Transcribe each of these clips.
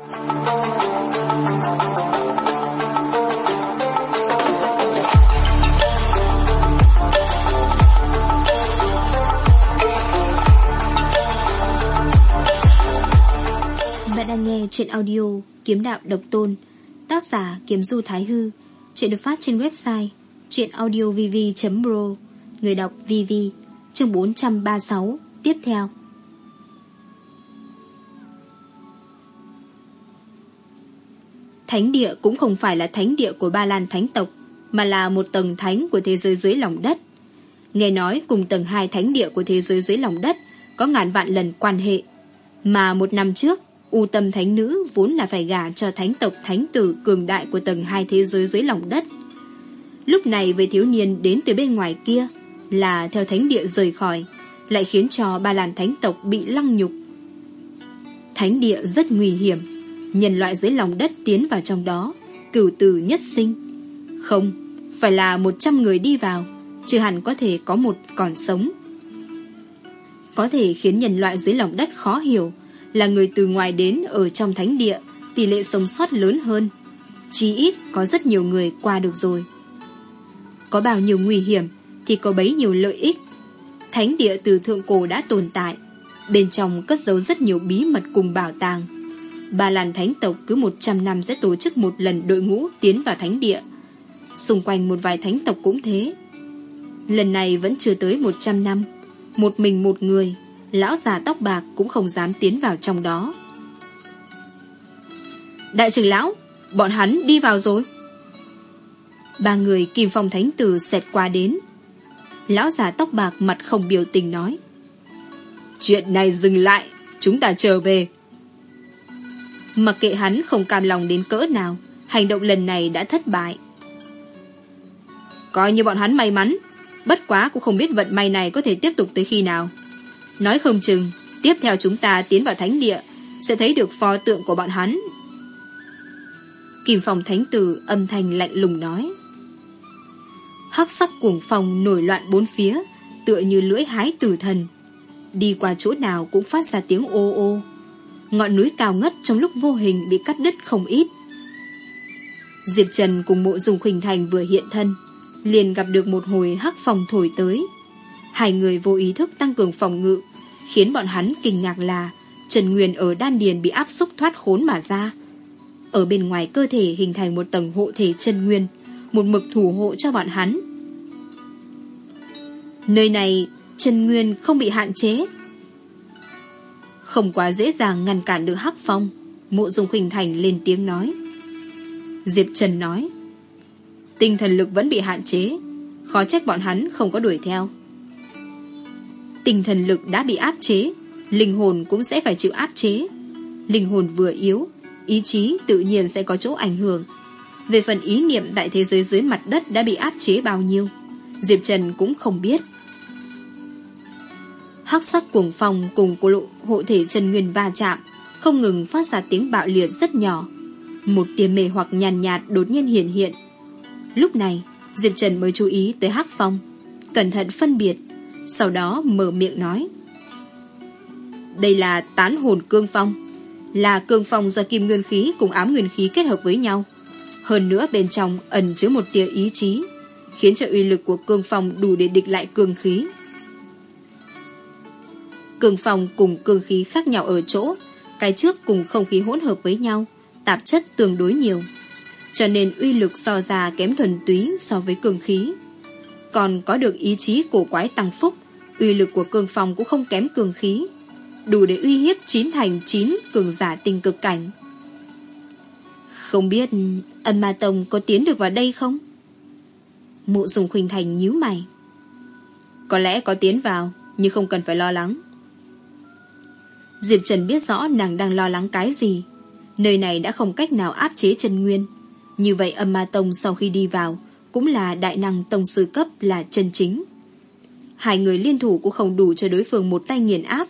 Bạn đang nghe chuyện audio Kiếm Đạo Độc Tôn, Tác giả Kiếm Du Thái Hư, Chuyện được phát trên website chuyệnaudiovv.pro Người đọc VV, Chương 436 Tiếp theo. Thánh địa cũng không phải là thánh địa của Ba Lan Thánh tộc Mà là một tầng thánh của thế giới dưới lòng đất Nghe nói cùng tầng hai thánh địa của thế giới dưới lòng đất Có ngàn vạn lần quan hệ Mà một năm trước U tâm thánh nữ vốn là phải gả cho thánh tộc thánh tử cường đại của tầng hai thế giới dưới lòng đất. Lúc này về thiếu niên đến từ bên ngoài kia là theo thánh địa rời khỏi, lại khiến cho ba làn thánh tộc bị lăng nhục. Thánh địa rất nguy hiểm, nhân loại dưới lòng đất tiến vào trong đó, cửu tử nhất sinh. Không, phải là một trăm người đi vào, chứ hẳn có thể có một còn sống. Có thể khiến nhân loại dưới lòng đất khó hiểu, là người từ ngoài đến ở trong thánh địa, tỷ lệ sống sót lớn hơn. Chí ít có rất nhiều người qua được rồi. Có bao nhiêu nguy hiểm thì có bấy nhiêu lợi ích. Thánh địa từ thượng cổ đã tồn tại, bên trong cất giấu rất nhiều bí mật cùng bảo tàng. Ba làn thánh tộc cứ 100 năm sẽ tổ chức một lần đội ngũ tiến vào thánh địa. Xung quanh một vài thánh tộc cũng thế. Lần này vẫn chưa tới 100 năm, một mình một người lão già tóc bạc cũng không dám tiến vào trong đó. Đại trưởng lão, bọn hắn đi vào rồi. Ba người kim phong thánh tử xẹt qua đến. Lão già tóc bạc mặt không biểu tình nói. Chuyện này dừng lại, chúng ta trở về. Mặc kệ hắn không cam lòng đến cỡ nào, hành động lần này đã thất bại. Coi như bọn hắn may mắn, bất quá cũng không biết vận may này có thể tiếp tục tới khi nào. Nói không chừng, tiếp theo chúng ta tiến vào thánh địa, sẽ thấy được pho tượng của bọn hắn. Kim phòng thánh tử âm thanh lạnh lùng nói. Hắc sắc cuồng phòng nổi loạn bốn phía, tựa như lưỡi hái tử thần. Đi qua chỗ nào cũng phát ra tiếng ô ô. Ngọn núi cao ngất trong lúc vô hình bị cắt đứt không ít. Diệp Trần cùng mộ dùng khuỳnh thành vừa hiện thân, liền gặp được một hồi hắc phòng thổi tới. Hai người vô ý thức tăng cường phòng ngự, khiến bọn hắn kinh ngạc là Trần Nguyên ở đan điền bị áp xúc thoát khốn mà ra. Ở bên ngoài cơ thể hình thành một tầng hộ thể Trần Nguyên, một mực thủ hộ cho bọn hắn. Nơi này, Trần Nguyên không bị hạn chế. Không quá dễ dàng ngăn cản được Hắc Phong, mộ dung khuynh thành lên tiếng nói. Diệp Trần nói, tinh thần lực vẫn bị hạn chế, khó trách bọn hắn không có đuổi theo. Tinh thần lực đã bị áp chế Linh hồn cũng sẽ phải chịu áp chế Linh hồn vừa yếu Ý chí tự nhiên sẽ có chỗ ảnh hưởng Về phần ý niệm tại thế giới dưới mặt đất Đã bị áp chế bao nhiêu Diệp Trần cũng không biết Hắc sắc cuồng phong cùng của lộ hộ thể Trần Nguyên va chạm Không ngừng phát ra tiếng bạo liệt rất nhỏ. Một tia mê hoặc nhàn nhạt, nhạt đột nhiên hiện hiện. Lúc này Diệp Trần mới chú ý tới Hắc Phong Cẩn thận phân biệt sau đó mở miệng nói. Đây là tán hồn cương phong. Là cương phong do kim nguyên khí cùng ám nguyên khí kết hợp với nhau. Hơn nữa bên trong ẩn chứa một tia ý chí Khiến cho uy lực của cương phong đủ để địch lại cương khí cường phòng cùng cường khí khác nhau ở chỗ Cái trước cùng không khí hỗn hợp với nhau Tạp chất tương đối nhiều Cho nên uy lực so ra kém thuần túy so với cường khí còn có được ý chí cổ quái tăng phúc, uy lực của cường phòng cũng không kém cường khí, đủ để uy hiếp chín thành chín cường giả tinh cực cảnh. Không biết ân ma tông có tiến được vào đây không? Mụ dùng khuynh thành nhíu mày. Có lẽ có tiến vào, nhưng không cần phải lo lắng. Diệp Trần biết rõ nàng đang lo lắng cái gì. Nơi này đã không cách nào áp chế Trần nguyên. Như vậy âm ma tông sau khi đi vào cũng là đại năng tông sư cấp là chân chính. Hai người liên thủ cũng không đủ cho đối phương một tay nghiền áp.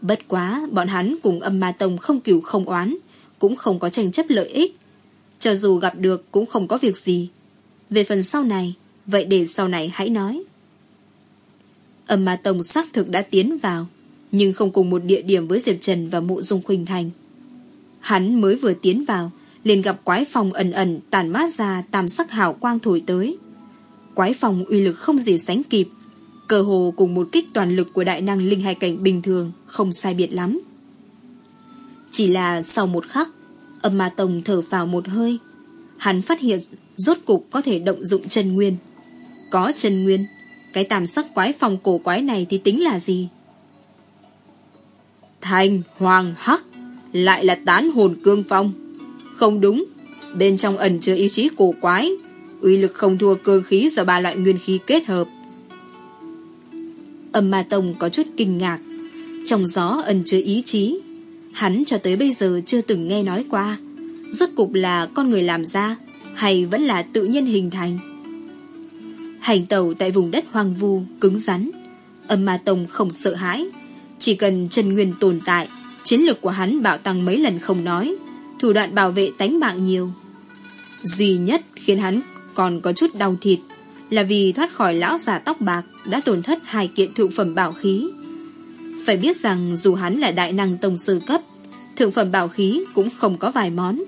Bất quá, bọn hắn cùng âm ma tông không cửu không oán, cũng không có tranh chấp lợi ích. Cho dù gặp được cũng không có việc gì. Về phần sau này, vậy để sau này hãy nói. Âm ma tông xác thực đã tiến vào, nhưng không cùng một địa điểm với Diệp Trần và Mộ Dung Khuynh Thành. Hắn mới vừa tiến vào, liền gặp quái phòng ẩn ẩn tàn mát ra tam sắc hào quang thổi tới. Quái phòng uy lực không gì sánh kịp, cơ hồ cùng một kích toàn lực của đại năng linh hai cảnh bình thường không sai biệt lắm. Chỉ là sau một khắc, âm ma tông thở vào một hơi, hắn phát hiện rốt cục có thể động dụng chân nguyên. Có chân nguyên, cái tam sắc quái phòng cổ quái này thì tính là gì? Thành, hoàng, hắc, lại là tán hồn cương phong. Không đúng, bên trong ẩn chứa ý chí cổ quái, uy lực không thua cương khí do ba loại nguyên khí kết hợp. Âm ma tông có chút kinh ngạc, trong gió ẩn chứa ý chí, hắn cho tới bây giờ chưa từng nghe nói qua, rốt cục là con người làm ra, hay vẫn là tự nhiên hình thành. Hành tàu tại vùng đất hoang vu, cứng rắn, âm ma tông không sợ hãi, chỉ cần chân nguyên tồn tại, chiến lược của hắn bạo tăng mấy lần không nói, thủ đoạn bảo vệ tánh mạng nhiều. Duy nhất khiến hắn còn có chút đau thịt là vì thoát khỏi lão già tóc bạc đã tổn thất hai kiện thượng phẩm bảo khí. Phải biết rằng dù hắn là đại năng tông sư cấp, thượng phẩm bảo khí cũng không có vài món.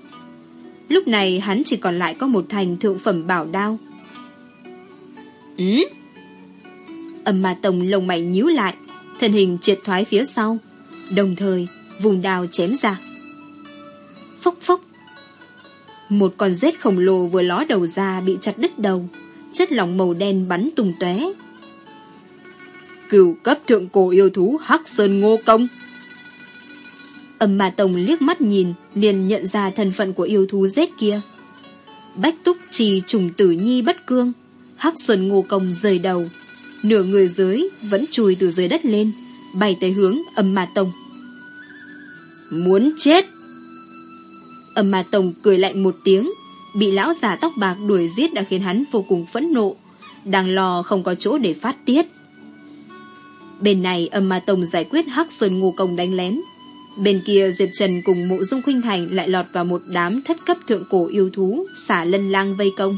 Lúc này hắn chỉ còn lại có một thành thượng phẩm bảo đao. Ừ? Âm ma tông lồng mày nhíu lại, thân hình triệt thoái phía sau, đồng thời vùng đào chém ra. Phốc phốc. Một con rết khổng lồ vừa ló đầu ra bị chặt đứt đầu, chất lỏng màu đen bắn tung tóe. Cửu cấp thượng cổ yêu thú Hắc Sơn Ngô Công. Âm ma tông liếc mắt nhìn, liền nhận ra thân phận của yêu thú rết kia. Bách túc trì trùng tử nhi bất cương, Hắc Sơn Ngô Công rời đầu, nửa người dưới vẫn chui từ dưới đất lên, bay tới hướng âm ma tông. Muốn chết! Âm ma tông cười lạnh một tiếng, bị lão già tóc bạc đuổi giết đã khiến hắn vô cùng phẫn nộ, đang lo không có chỗ để phát tiết. Bên này âm ma tông giải quyết Hắc Sơn Ngô Công đánh lén. Bên kia Diệp Trần cùng mộ dung khuynh thành lại lọt vào một đám thất cấp thượng cổ yêu thú xả lân lang vây công.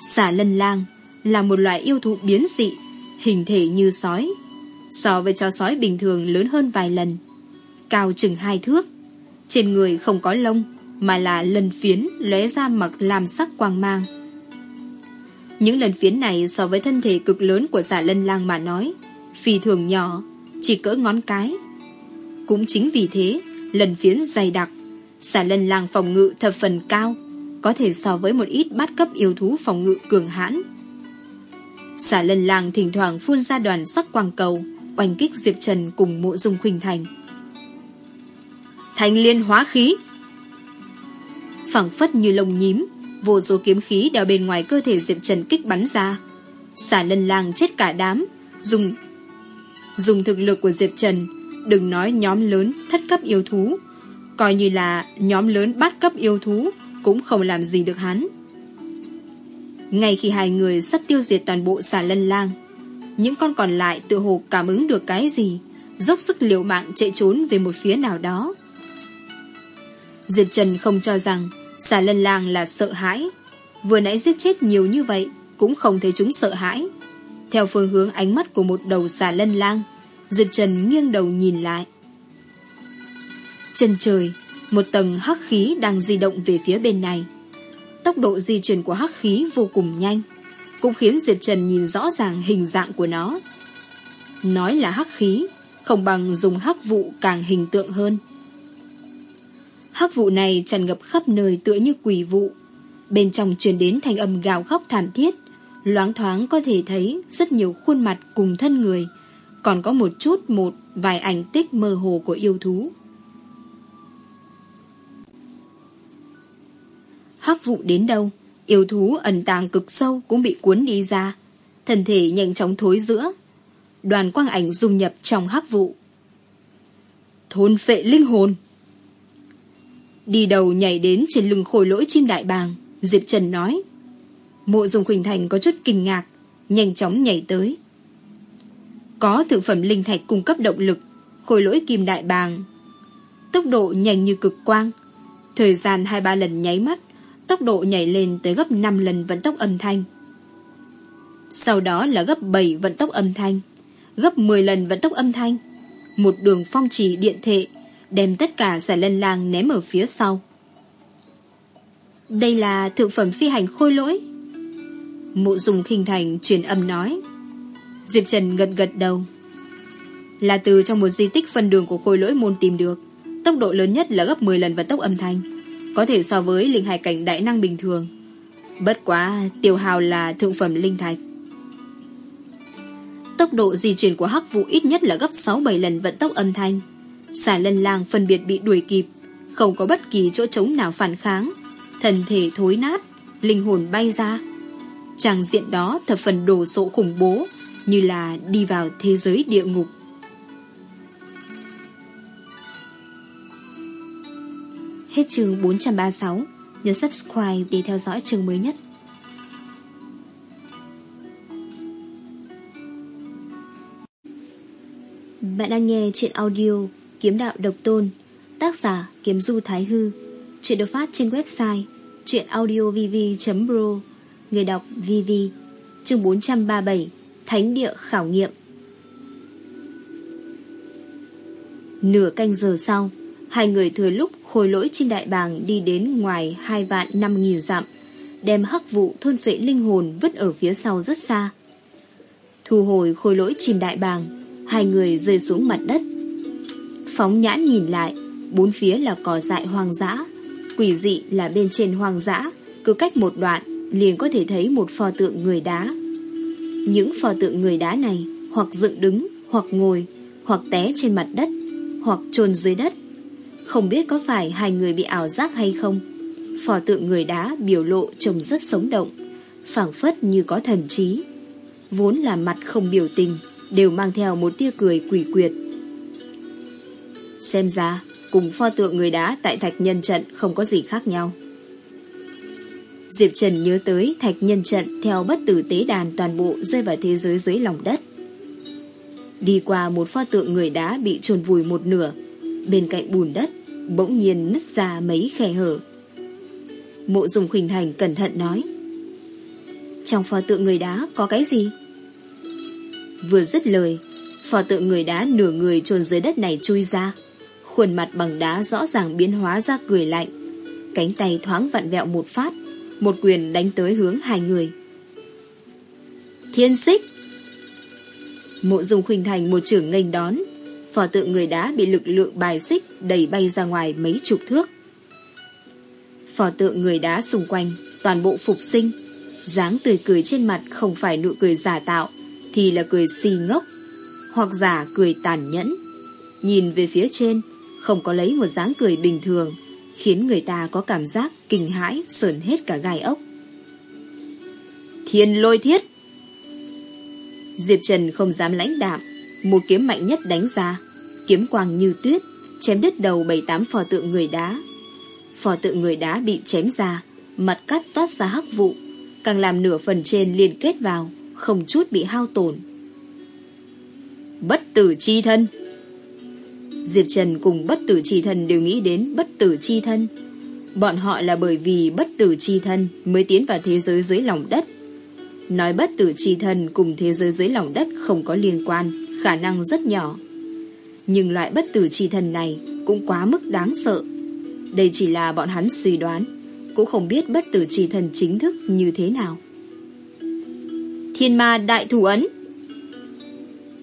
Xả lân lang là một loại yêu thú biến dị, hình thể như sói. So với chó sói bình thường lớn hơn vài lần. Cao chừng hai thước. Trên người không có lông, mà là lần phiến lóe ra mặc làm sắc quang mang. Những lần phiến này so với thân thể cực lớn của giả lân lang mà nói, phi thường nhỏ, chỉ cỡ ngón cái. Cũng chính vì thế, lần phiến dày đặc, giả lân lang phòng ngự thập phần cao, có thể so với một ít bát cấp yêu thú phòng ngự cường hãn. Xả lân làng thỉnh thoảng phun ra đoàn sắc quang cầu, oanh kích Diệp Trần cùng mộ dung khuynh thành. Thành liên hóa khí phẳng phất như lông nhím, vô số kiếm khí đeo bên ngoài cơ thể Diệp Trần kích bắn ra. Xả lân lang chết cả đám, dùng dùng thực lực của Diệp Trần, đừng nói nhóm lớn thất cấp yêu thú, coi như là nhóm lớn bát cấp yêu thú cũng không làm gì được hắn. Ngay khi hai người sắp tiêu diệt toàn bộ xà lân lang, những con còn lại tự hồ cảm ứng được cái gì, dốc sức liều mạng chạy trốn về một phía nào đó. Diệp Trần không cho rằng xà lân lang là sợ hãi. Vừa nãy giết chết nhiều như vậy, cũng không thấy chúng sợ hãi. Theo phương hướng ánh mắt của một đầu xà lân lang, Diệp Trần nghiêng đầu nhìn lại. Chân trời, một tầng hắc khí đang di động về phía bên này. Tốc độ di chuyển của hắc khí vô cùng nhanh, cũng khiến diệt Trần nhìn rõ ràng hình dạng của nó. Nói là hắc khí, không bằng dùng hắc vụ càng hình tượng hơn. Hắc vụ này tràn ngập khắp nơi tựa như quỷ vụ. Bên trong truyền đến thanh âm gào khóc thảm thiết, loáng thoáng có thể thấy rất nhiều khuôn mặt cùng thân người, còn có một chút một vài ảnh tích mơ hồ của yêu thú. Hắc vụ đến đâu, yêu thú ẩn tàng cực sâu cũng bị cuốn đi ra, thân thể nhanh chóng thối giữa. Đoàn quang ảnh dung nhập trong hắc vụ. Thôn phệ linh hồn Đi đầu nhảy đến trên lưng khôi lỗi chim đại bàng, Diệp Trần nói. Mộ dùng Quỳnh Thành có chút kinh ngạc, nhanh chóng nhảy tới. Có thực phẩm linh thạch cung cấp động lực, khôi lỗi kim đại bàng. Tốc độ nhanh như cực quang, thời gian hai ba lần nháy mắt, tốc độ nhảy lên tới gấp 5 lần vận tốc âm thanh. Sau đó là gấp 7 vận tốc âm thanh, gấp 10 lần vận tốc âm thanh. Một đường phong trì điện thệ, đem tất cả giải lân lang ném ở phía sau. Đây là thượng phẩm phi hành khôi lỗi. Mộ dùng khinh thành truyền âm nói. Diệp Trần gật gật đầu. Là từ trong một di tích phân đường của khôi lỗi môn tìm được. Tốc độ lớn nhất là gấp 10 lần vận tốc âm thanh. Có thể so với linh hải cảnh đại năng bình thường. Bất quá tiêu hào là thượng phẩm linh thạch. Tốc độ di chuyển của hắc vụ ít nhất là gấp 6-7 lần vận tốc âm thanh. Xà lân lang phân biệt bị đuổi kịp, không có bất kỳ chỗ trống nào phản kháng. Thần thể thối nát, linh hồn bay ra. Tràng diện đó thập phần đồ sộ khủng bố, như là đi vào thế giới địa ngục. Hết chương 436, nhấn subscribe để theo dõi chương mới nhất. Bạn đang nghe chuyện audio Kiếm đạo độc tôn Tác giả Kiếm Du Thái Hư. Chuyện được phát trên website Chuyện audiovv.pro Người đọc VV Chương 437 Thánh địa khảo nghiệm. Nửa canh giờ sau Hai người thừa lúc khôi lỗi trên đại bàng đi đến ngoài hai vạn năm nghìn dặm, đem hắc vụ thôn phệ linh hồn vứt ở phía sau rất xa. Thu hồi khôi lỗi chìm đại bàng, Hai người rơi xuống mặt đất. Phóng nhãn nhìn lại, Bốn phía là cỏ dại hoang dã. Quỷ dị là bên trên hoang dã, Cứ cách một đoạn liền có thể thấy một pho tượng người đá. Những pho tượng người đá này Hoặc dựng đứng, Hoặc ngồi, Hoặc té trên mặt đất, Hoặc chôn dưới đất. Không biết có phải hai người bị ảo giác hay không Pho tượng người đá biểu lộ trông rất sống động phảng phất như có thần trí Vốn là mặt không biểu tình đều mang theo một tia cười quỷ quyệt. Xem ra, cùng pho tượng người đá tại thạch nhân trận không có gì khác nhau. Diệp Trần nhớ tới thạch nhân trận theo bất tử tế đàn toàn bộ rơi vào thế giới dưới lòng đất. Đi qua một pho tượng người đá bị trồn vùi một nửa, bên cạnh bùn đất, bỗng nhiên nứt ra mấy khe hở. Mộ dùng khuynh thành cẩn thận nói. Trong pho tượng người đá có cái gì? Vừa dứt lời pho tượng người đá nửa người trồn dưới đất này chui ra Khuôn mặt bằng đá rõ ràng biến hóa ra cười lạnh Cánh tay thoáng vặn vẹo một phát Một quyền đánh tới hướng hai người Thiên xích Mộ dùng khuynh thành một trưởng nghênh đón Phò tượng người đá bị lực lượng bài xích Đẩy bay ra ngoài mấy chục thước Phò tượng người đá xung quanh Toàn bộ phục sinh dáng tươi cười trên mặt không phải nụ cười giả tạo thì là cười si ngốc, hoặc giả cười tàn nhẫn. Nhìn về phía trên, không có lấy một dáng cười bình thường, khiến người ta có cảm giác kinh hãi sờn hết cả gai ốc. Thiên lôi thiết Diệp Trần không dám lãnh đạm, một kiếm mạnh nhất đánh ra, kiếm quang như tuyết, chém đứt đầu bảy tám phò tượng người đá. Phò tượng người đá bị chém ra, mặt cắt toát ra hắc vụ, càng làm nửa phần trên liên kết vào, không chút bị hao tổn. Bất tử chi thân Diệp Trần cùng bất tử chi thân đều nghĩ đến bất tử chi thân. Bọn họ là bởi vì bất tử chi thân mới tiến vào thế giới dưới lòng đất. Nói bất tử chi thân cùng thế giới dưới lòng đất không có liên quan, khả năng rất nhỏ. Nhưng loại bất tử chi thần này cũng quá mức đáng sợ. Đây chỉ là bọn hắn suy đoán, cũng không biết bất tử chi thần chính thức như thế nào. Thiên ma đại thủ ấn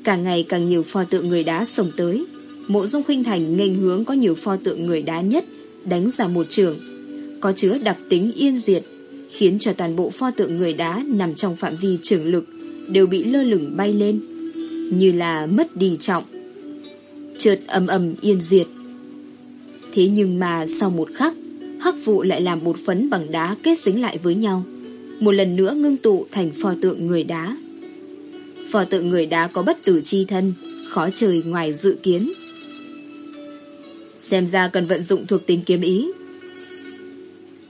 Càng ngày càng nhiều pho tượng người đá sông tới Mộ dung khuynh thành nghênh hướng có nhiều pho tượng người đá nhất Đánh ra một trường Có chứa đặc tính yên diệt Khiến cho toàn bộ pho tượng người đá Nằm trong phạm vi trường lực Đều bị lơ lửng bay lên Như là mất đi trọng Chợt ầm ầm yên diệt Thế nhưng mà sau một khắc Hắc vụ lại làm bột phấn bằng đá kết dính lại với nhau một lần nữa ngưng tụ thành pho tượng người đá. Pho tượng người đá có bất tử chi thân, khó trời ngoài dự kiến. Xem ra cần vận dụng thuộc tính kiếm ý.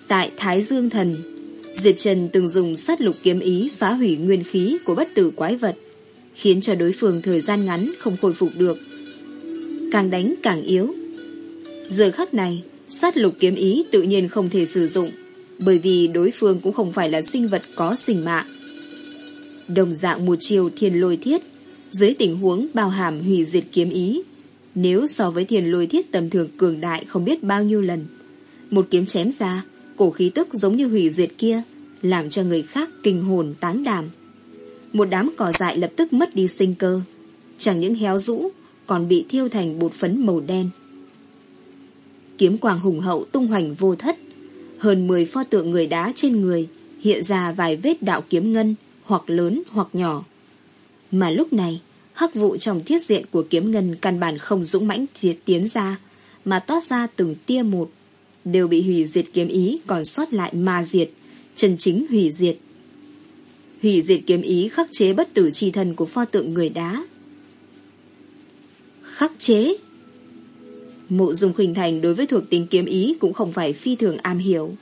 Tại Thái Dương Thần, Diệt Trần từng dùng sát lục kiếm ý phá hủy nguyên khí của bất tử quái vật, khiến cho đối phương thời gian ngắn không khôi phục được. Càng đánh càng yếu. Giờ khắc này, sát lục kiếm ý tự nhiên không thể sử dụng, bởi vì đối phương cũng không phải là sinh vật có sinh mạng. Đồng dạng một chiều thiên lôi thiết, dưới tình huống bao hàm hủy diệt kiếm ý, Nếu so với thiên lôi thiết tầm thường cường đại không biết bao nhiêu lần, một kiếm chém ra, cổ khí tức giống như hủy diệt kia, làm cho người khác kinh hồn tán đàm. Một đám cỏ dại lập tức mất đi sinh cơ, chẳng những héo rũ, còn bị thiêu thành bột phấn màu đen. Kiếm quang hùng hậu tung hoành vô thất, hơn 10 pho tượng người đá trên người hiện ra vài vết đạo kiếm ngân, hoặc lớn hoặc nhỏ. Mà lúc này, hắc vụ trong thiết diện của kiếm ngân căn bản không dũng mãnh thiệt tiến ra, mà toát ra từng tia một, đều bị hủy diệt kiếm ý còn sót lại ma diệt, chân chính hủy diệt. Hủy diệt kiếm ý khắc chế bất tử chi thân của pho tượng người đá. Khắc chế? Mộ dung khuynh thành đối với thuộc tính kiếm ý cũng không phải phi thường am hiểu.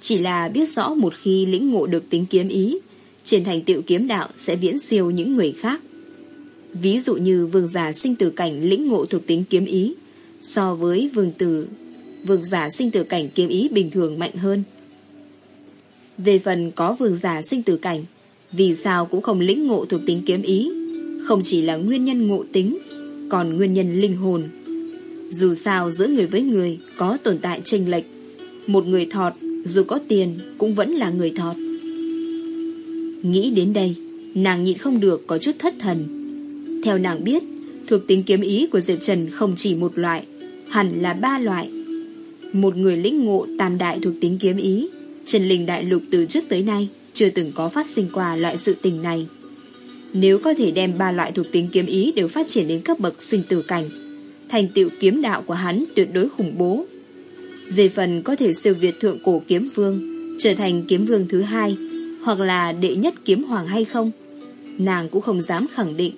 Chỉ là biết rõ một khi lĩnh ngộ được tính kiếm ý, trên thành tựu kiếm đạo sẽ viễn siêu những người khác. Ví dụ như vương giả sinh tử cảnh lĩnh ngộ thuộc tính kiếm ý, so với vương tử, vương giả sinh tử cảnh kiếm ý bình thường mạnh hơn. Về phần có vương giả sinh tử cảnh, vì sao cũng không lĩnh ngộ thuộc tính kiếm ý, không chỉ là nguyên nhân ngộ tính, còn nguyên nhân linh hồn. Dù sao giữa người với người có tồn tại chênh lệch, một người thọt dù có tiền cũng vẫn là người thọt. Nghĩ đến đây, nàng nhịn không được có chút thất thần. Theo nàng biết, thuộc tính kiếm ý của Diệp Trần không chỉ một loại, hẳn là ba loại. Một người lĩnh ngộ tam đại thuộc tính kiếm ý, Trần Linh Đại Lục từ trước tới nay chưa từng có phát sinh qua loại sự tình này. Nếu có thể đem ba loại thuộc tính kiếm ý đều phát triển đến cấp bậc sinh tử cảnh, thành tựu kiếm đạo của hắn tuyệt đối khủng bố. Về phần có thể siêu việt thượng cổ kiếm vương, trở thành kiếm vương thứ hai, hoặc là đệ nhất kiếm hoàng hay không, nàng cũng không dám khẳng định.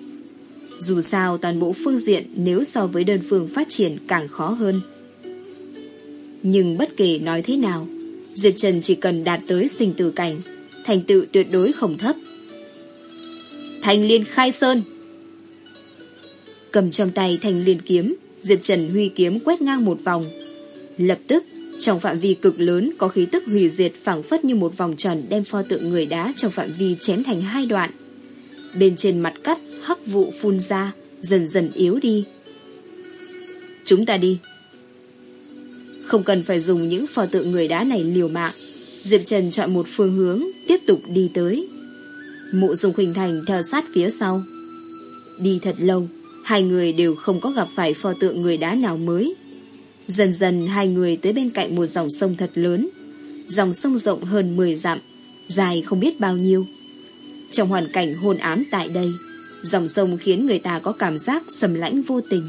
Dù sao toàn bộ phương diện nếu so với đơn phương phát triển càng khó hơn. Nhưng bất kể nói thế nào, Diệp Trần chỉ cần đạt tới sinh tử cảnh, thành tựu tuyệt đối không thấp. Thành liên khai sơn Cầm trong tay thành liên kiếm, Diệp Trần huy kiếm quét ngang một vòng. Lập tức, trong phạm vi cực lớn có khí tức hủy diệt phẳng phất như một vòng tròn đem pho tượng người đá trong phạm vi chém thành hai đoạn. Bên trên mặt cắt, hắc vụ phun ra, dần dần yếu đi. Chúng ta đi. Không cần phải dùng những pho tượng người đá này liều mạng. Diệp Trần chọn một phương hướng, tiếp tục đi tới. Mộ Dung Khuynh Thành theo sát phía sau. Đi thật lâu, hai người đều không có gặp phải pho tượng người đá nào mới. Dần dần hai người tới bên cạnh một dòng sông thật lớn. Dòng sông rộng hơn 10 dặm, dài không biết bao nhiêu. Trong hoàn cảnh hôn ám tại đây, dòng sông khiến người ta có cảm giác sầm lãnh vô tình.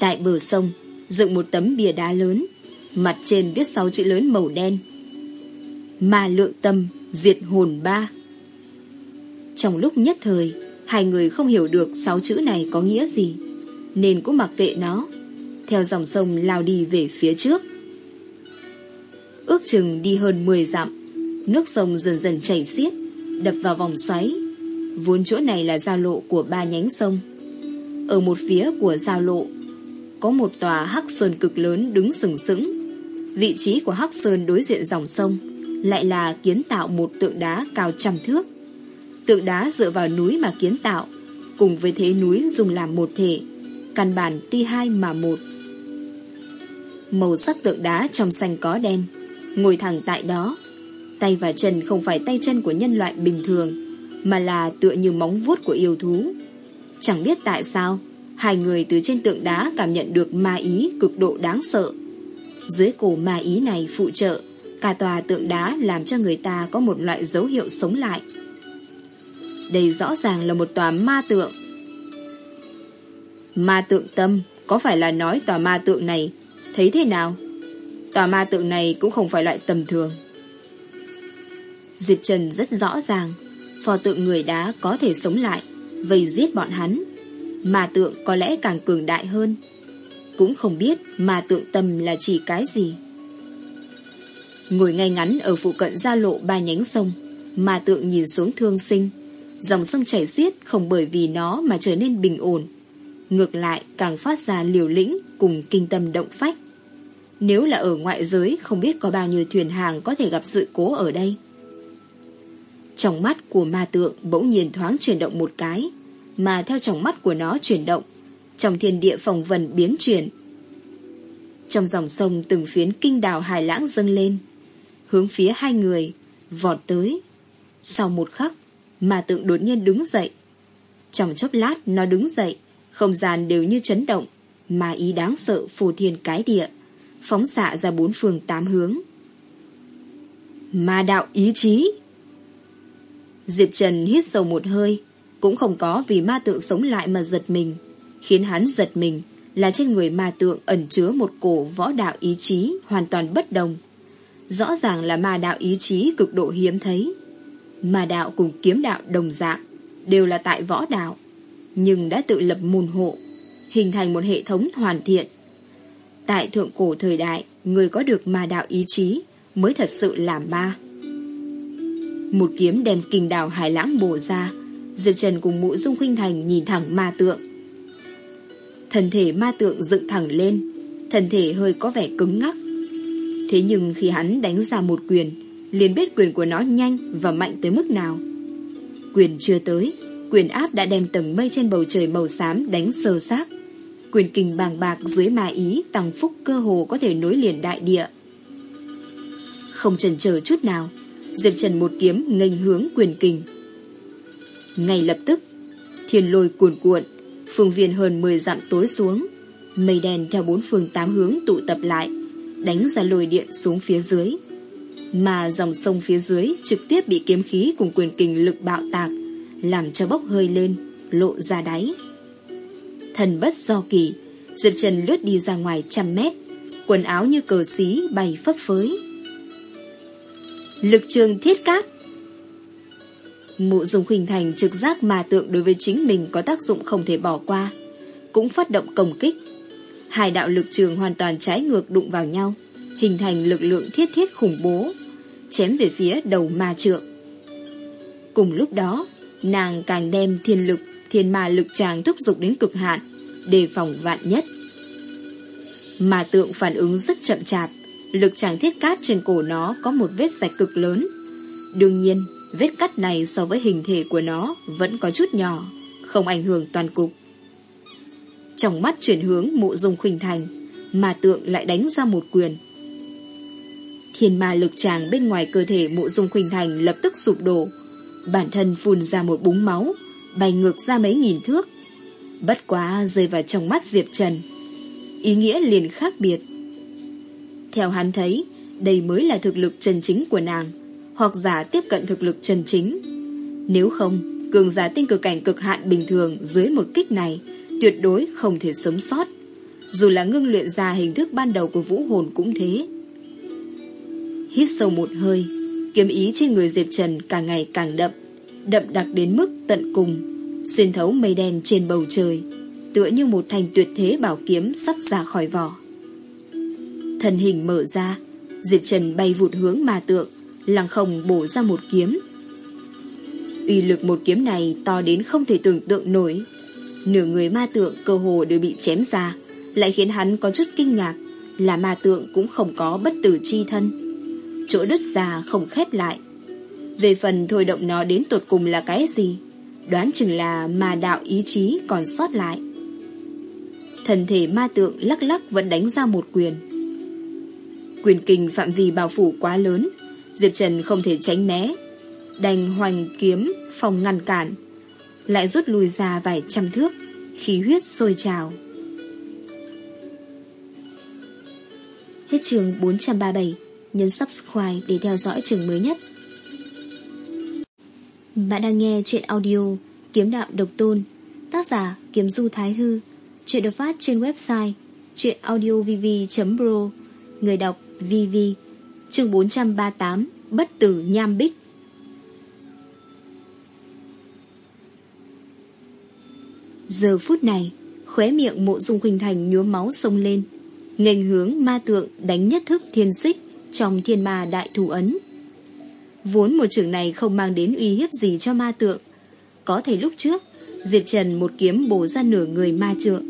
Tại bờ sông, dựng một tấm bìa đá lớn, mặt trên viết sáu chữ lớn màu đen. Ma lượng tâm, diệt hồn ba. Trong lúc nhất thời, hai người không hiểu được sáu chữ này có nghĩa gì, nên cũng mặc kệ nó, theo dòng sông lao đi về phía trước. Ước chừng đi hơn 10 dặm, nước sông dần dần chảy xiết, đập vào vòng xoáy. Vốn chỗ này là giao lộ của ba nhánh sông. Ở một phía của giao lộ, có một tòa hắc sơn cực lớn đứng sừng sững. Vị trí của hắc sơn đối diện dòng sông lại là kiến tạo một tượng đá cao trăm thước. Tượng đá dựa vào núi mà kiến tạo, cùng với thế núi dùng làm một thể, căn bản tuy hai mà một. Màu sắc tượng đá trong xanh có đen, ngồi thẳng tại đó. Tay và chân không phải tay chân của nhân loại bình thường, mà là tựa như móng vuốt của yêu thú. Chẳng biết tại sao, hai người từ trên tượng đá cảm nhận được ma ý cực độ đáng sợ. Dưới cổ ma ý này phụ trợ, cả tòa tượng đá làm cho người ta có một loại dấu hiệu sống lại. Đây rõ ràng là một tòa ma tượng. Ma tượng tâm, có phải là nói tòa ma tượng này Thấy thế nào? Tòa ma tượng này cũng không phải loại tầm thường. Diệp Trần rất rõ ràng, pho tượng người đá có thể sống lại, vây giết bọn hắn. Ma tượng có lẽ càng cường đại hơn. Cũng không biết ma tượng tâm là chỉ cái gì. Ngồi ngay ngắn ở phụ cận gia lộ ba nhánh sông, ma tượng nhìn xuống thương sinh. Dòng sông chảy xiết không bởi vì nó mà trở nên bình ổn. Ngược lại càng phát ra liều lĩnh cùng kinh tâm động phách. Nếu là ở ngoại giới không biết có bao nhiêu thuyền hàng có thể gặp sự cố ở đây. Trong mắt của ma tượng bỗng nhiên thoáng chuyển động một cái, mà theo trong mắt của nó chuyển động, trong thiên địa phòng vần biến chuyển. Trong dòng sông từng phiến kinh đào hải lãng dâng lên, hướng phía hai người, vọt tới. Sau một khắc, mà tượng đột nhiên đứng dậy. Trong chốc lát nó đứng dậy, không gian đều như chấn động, mà ý đáng sợ phù thiên cái địa, phóng xạ ra bốn phương tám hướng. Ma đạo ý chí Diệp Trần hít sâu một hơi, cũng không có vì ma tượng sống lại mà giật mình. Khiến hắn giật mình là trên người ma tượng ẩn chứa một cổ võ đạo ý chí hoàn toàn bất đồng. Rõ ràng là ma đạo ý chí cực độ hiếm thấy. Ma đạo cùng kiếm đạo đồng dạng, đều là tại võ đạo, nhưng đã tự lập môn hộ, hình thành một hệ thống hoàn thiện. Tại thượng cổ thời đại, người có được ma đạo ý chí mới thật sự là ma. Một kiếm đem kinh đào hải lãng bổ ra, Diệp Trần cùng mụ Dung Khuynh Thành nhìn thẳng ma tượng. Thần thể ma tượng dựng thẳng lên, thần thể hơi có vẻ cứng ngắc. Thế nhưng khi hắn đánh ra một quyền, liền biết quyền của nó nhanh và mạnh tới mức nào. Quyền chưa tới, quyền áp đã đem tầng mây trên bầu trời màu xám đánh sơ xác. Quyền kình bàng bạc dưới ma ý tăng phúc cơ hồ có thể nối liền đại địa. Không chần chờ chút nào, Diệp Trần một kiếm nghênh hướng quyền kình. Ngay lập tức, thiên lôi cuồn cuộn, phương viên hơn 10 dặm tối xuống, mây đen theo bốn phương tám hướng tụ tập lại, đánh ra lôi điện xuống phía dưới. Mà dòng sông phía dưới trực tiếp bị kiếm khí cùng quyền kình lực bạo tạc, làm cho bốc hơi lên, lộ ra đáy. Thần bất do kỳ, Diệp Trần lướt đi ra ngoài trăm mét, quần áo như cờ xí bay phấp phới. Lực trường thiết cát Mụ dùng khuynh thành trực giác mà tượng đối với chính mình có tác dụng không thể bỏ qua. Cũng phát động công kích. Hai đạo lực trường hoàn toàn trái ngược đụng vào nhau, hình thành lực lượng thiết thiết khủng bố, chém về phía đầu ma trượng. Cùng lúc đó, nàng càng đem thiên lực, thiên ma lực tràng thúc dục đến cực hạn, đề phòng vạn nhất. Ma tượng phản ứng rất chậm chạp, lực tràng thiết cát trên cổ nó có một vết sạch cực lớn. Đương nhiên, Vết cắt này so với hình thể của nó vẫn có chút nhỏ, không ảnh hưởng toàn cục. Trong mắt chuyển hướng mụ dung khuynh thành, mà tượng lại đánh ra một quyền. Thiên ma lực tràng bên ngoài cơ thể mụ dung khuynh thành lập tức sụp đổ, bản thân phun ra một búng máu, bay ngược ra mấy nghìn thước. Bất quá rơi vào trong mắt Diệp Trần. Ý nghĩa liền khác biệt. Theo hắn thấy, đây mới là thực lực chân chính của nàng hoặc giả tiếp cận thực lực chân chính. Nếu không, cường giả tinh cực cảnh cực hạn bình thường dưới một kích này tuyệt đối không thể sống sót. Dù là ngưng luyện ra hình thức ban đầu của vũ hồn cũng thế. Hít sâu một hơi, kiếm ý trên người Diệp Trần càng ngày càng đậm, đậm đặc đến mức tận cùng, xuyên thấu mây đen trên bầu trời, tựa như một thành tuyệt thế bảo kiếm sắp ra khỏi vỏ. Thân hình mở ra, Diệp Trần bay vụt hướng ma tượng, lăng không bổ ra một kiếm. Uy lực một kiếm này to đến không thể tưởng tượng nổi. Nửa người ma tượng cơ hồ đều bị chém ra, lại khiến hắn có chút kinh ngạc, là ma tượng cũng không có bất tử chi thân. Chỗ đứt ra không khép lại. Về phần thôi động nó đến tột cùng là cái gì? Đoán chừng là ma đạo ý chí còn sót lại. Thần thể ma tượng lắc lắc vẫn đánh ra một quyền. Quyền kinh phạm vi bao phủ quá lớn, Diệp Trần không thể tránh né Đành hoành kiếm phòng ngăn cản Lại rút lui ra vài trăm thước Khí huyết sôi trào Hết trường 437 Nhấn subscribe để theo dõi trường mới nhất. Bạn đang nghe chuyện audio Kiếm đạo độc tôn Tác giả Kiếm Du Thái Hư Chuyện được phát trên website chuyệnaudiovv.pro, Người đọc VV chương 438 Bất tử nham bích. Giờ phút này Khóe miệng mộ dung khuynh thành nhuốm máu sông lên nghênh hướng ma tượng đánh nhất thức thiên xích. Trong thiên ma đại thủ ấn Vốn một trường này không mang đến uy hiếp gì cho ma tượng Có thể lúc trước Diệt Trần một kiếm bổ ra nửa người ma trượng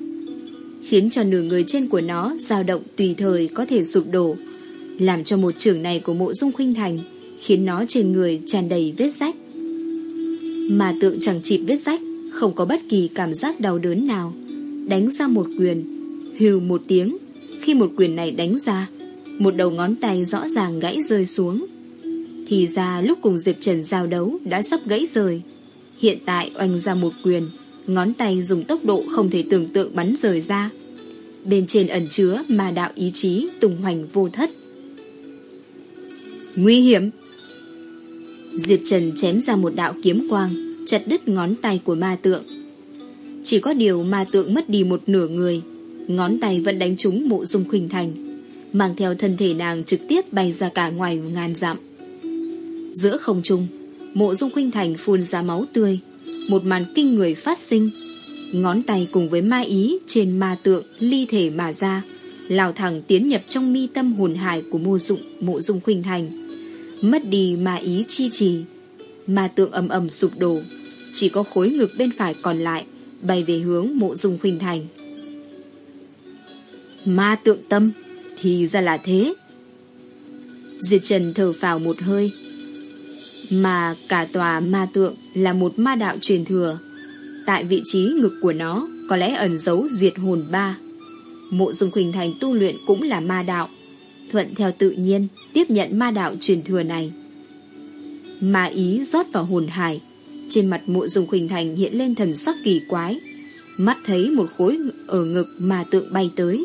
Khiến cho nửa người trên của nó dao động tùy thời có thể sụp đổ làm cho một trường này của mộ dung khuynh thành khiến nó trên người tràn đầy vết rách. Mà tượng chẳng chịt vết rách, không có bất kỳ cảm giác đau đớn nào, đánh ra một quyền, hừ một tiếng. Khi một quyền này đánh ra, một đầu ngón tay rõ ràng gãy rơi xuống. Thì ra lúc cùng Diệp Trần giao đấu đã sắp gãy rời. Hiện tại oanh ra một quyền, ngón tay dùng tốc độ không thể tưởng tượng bắn rời ra. Bên trên ẩn chứa mà đạo ý chí tung hoành vô thất. Nguy hiểm! Diệp Trần chém ra một đạo kiếm quang, chặt đứt ngón tay của ma tượng. Chỉ có điều ma tượng mất đi một nửa người, ngón tay vẫn đánh trúng mộ dung khuynh thành, mang theo thân thể nàng trực tiếp bay ra cả ngoài ngàn dặm. Giữa không trung, mộ dung khuynh thành phun ra máu tươi, một màn kinh người phát sinh. Ngón tay cùng với ma ý trên ma tượng ly thể mà ra, lao thẳng tiến nhập trong mi tâm hồn hải của mộ dụng mộ dung khuynh thành. Mất đi ma ý chi trì, ma tượng ầm ầm sụp đổ, chỉ có khối ngực bên phải còn lại bay về hướng mộ dung khuynh thành. Ma tượng tâm, thì ra là thế. Diệt Trần thở phào một hơi, mà cả tòa ma tượng là một ma đạo truyền thừa. Tại vị trí ngực của nó có lẽ ẩn giấu diệt hồn ba. Mộ dung khuynh thành tu luyện cũng là ma đạo, thuận theo tự nhiên tiếp nhận ma đạo truyền thừa này. Ma ý rót vào hồn hải, trên mặt mộ dung khuynh thành hiện lên thần sắc kỳ quái. Mắt thấy một khối ở ngực ma tượng bay tới,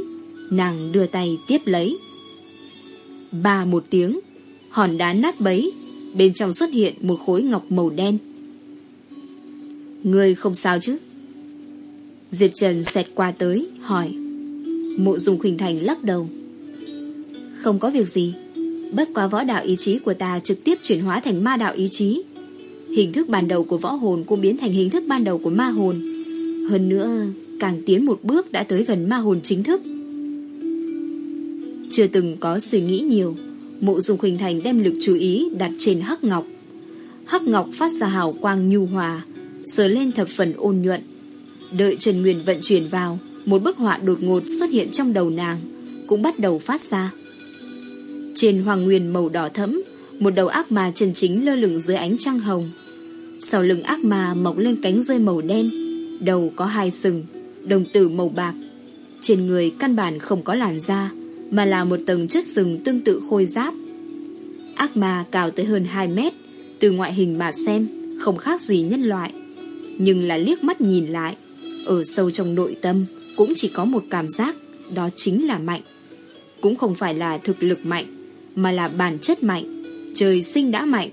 nàng đưa tay tiếp lấy. Ba một tiếng, hòn đá nát bấy, bên trong xuất hiện một khối ngọc màu đen. Người không sao chứ? Diệp Trần xẹt qua tới, hỏi. Mộ dung khuynh thành lắc đầu. Không có việc gì, bất quá võ đạo ý chí của ta trực tiếp chuyển hóa thành ma đạo ý chí. Hình thức ban đầu của võ hồn cũng biến thành hình thức ban đầu của ma hồn. Hơn nữa, càng tiến một bước đã tới gần ma hồn chính thức. Chưa từng có suy nghĩ nhiều, Mộ Dung Khuynh Thành đem lực chú ý đặt trên hắc ngọc. Hắc ngọc phát ra hào quang nhu hòa, sờ lên thập phần ôn nhuận. Đợi Trần Nguyên vận chuyển vào, một bức họa đột ngột xuất hiện trong đầu nàng, cũng bắt đầu phát ra. Trên hoàng nguyên màu đỏ thẫm, một đầu ác ma chân chính lơ lửng dưới ánh trăng hồng. Sau lưng ác ma mọc lên cánh rơi màu đen, đầu có hai sừng, đồng tử màu bạc. Trên người căn bản không có làn da, mà là một tầng chất sừng tương tự khôi giáp. Ác ma cao tới hơn 2 mét, từ ngoại hình mà xem, không khác gì nhân loại. Nhưng là liếc mắt nhìn lại, ở sâu trong nội tâm cũng chỉ có một cảm giác, đó chính là mạnh. Cũng không phải là thực lực mạnh, mà là bản chất mạnh, trời sinh đã mạnh.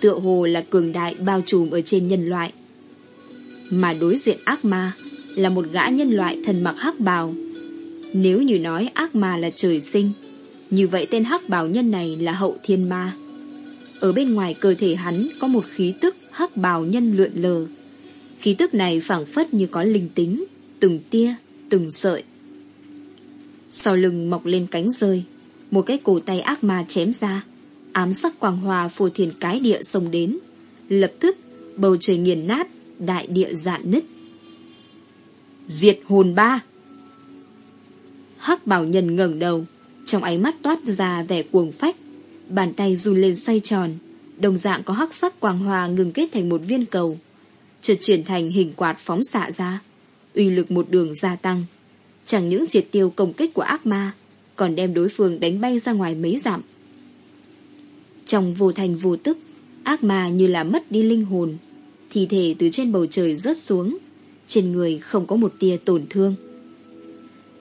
Tựa hồ là cường đại bao trùm ở trên nhân loại. Mà đối diện ác ma là một gã nhân loại thần mặc hắc bào, nếu như nói ác ma là trời sinh, như vậy tên hắc bảo nhân này là hậu thiên ma. Ở bên ngoài cơ thể hắn có một khí tức hắc bào nhân lượn lờ. Khí tức này phảng phất như có linh tính, từng tia, từng sợi. Sau lưng mọc lên cánh rơi, một cái cổ tay ác ma chém ra, ám sắc quang hòa phù thiền cái địa sông đến. Lập tức, bầu trời nghiền nát, đại địa dạn nứt. Diệt hồn ba! Hắc bảo nhân ngẩng đầu, trong ánh mắt toát ra vẻ cuồng phách. Bàn tay run lên xoay tròn, đồng dạng có hắc sắc quang hòa ngừng kết thành một viên cầu. Chợt chuyển thành hình quạt phóng xạ ra, uy lực một đường gia tăng. Chẳng những triệt tiêu công kích của ác ma, còn đem đối phương đánh bay ra ngoài mấy dặm. Trong vô thành vô tức, ác ma như là mất đi linh hồn, thi thể từ trên bầu trời rớt xuống, trên người không có một tia tổn thương.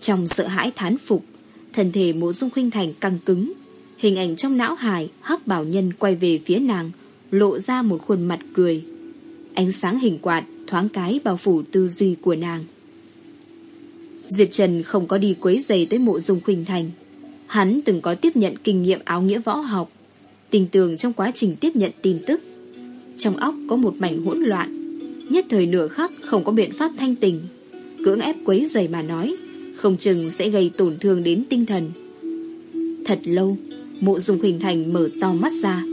Trong sợ hãi thán phục, thân thể mộ dung khuynh thành căng cứng. Hình ảnh trong não hải hắc bảo nhân quay về phía nàng, lộ ra một khuôn mặt cười. Ánh sáng hình quạt thoáng cái bao phủ tư duy của nàng. Diệt Trần không có đi quấy giày tới mộ dung khuynh thành. Hắn từng có tiếp nhận kinh nghiệm áo nghĩa võ học, tình tường trong quá trình tiếp nhận tin tức. Trong óc có một mảnh hỗn loạn, nhất thời nửa khắc không có biện pháp thanh tình. Cưỡng ép quấy giày mà nói, không chừng sẽ gây tổn thương đến tinh thần. Thật lâu, mộ dung huỳnh thành mở to mắt ra.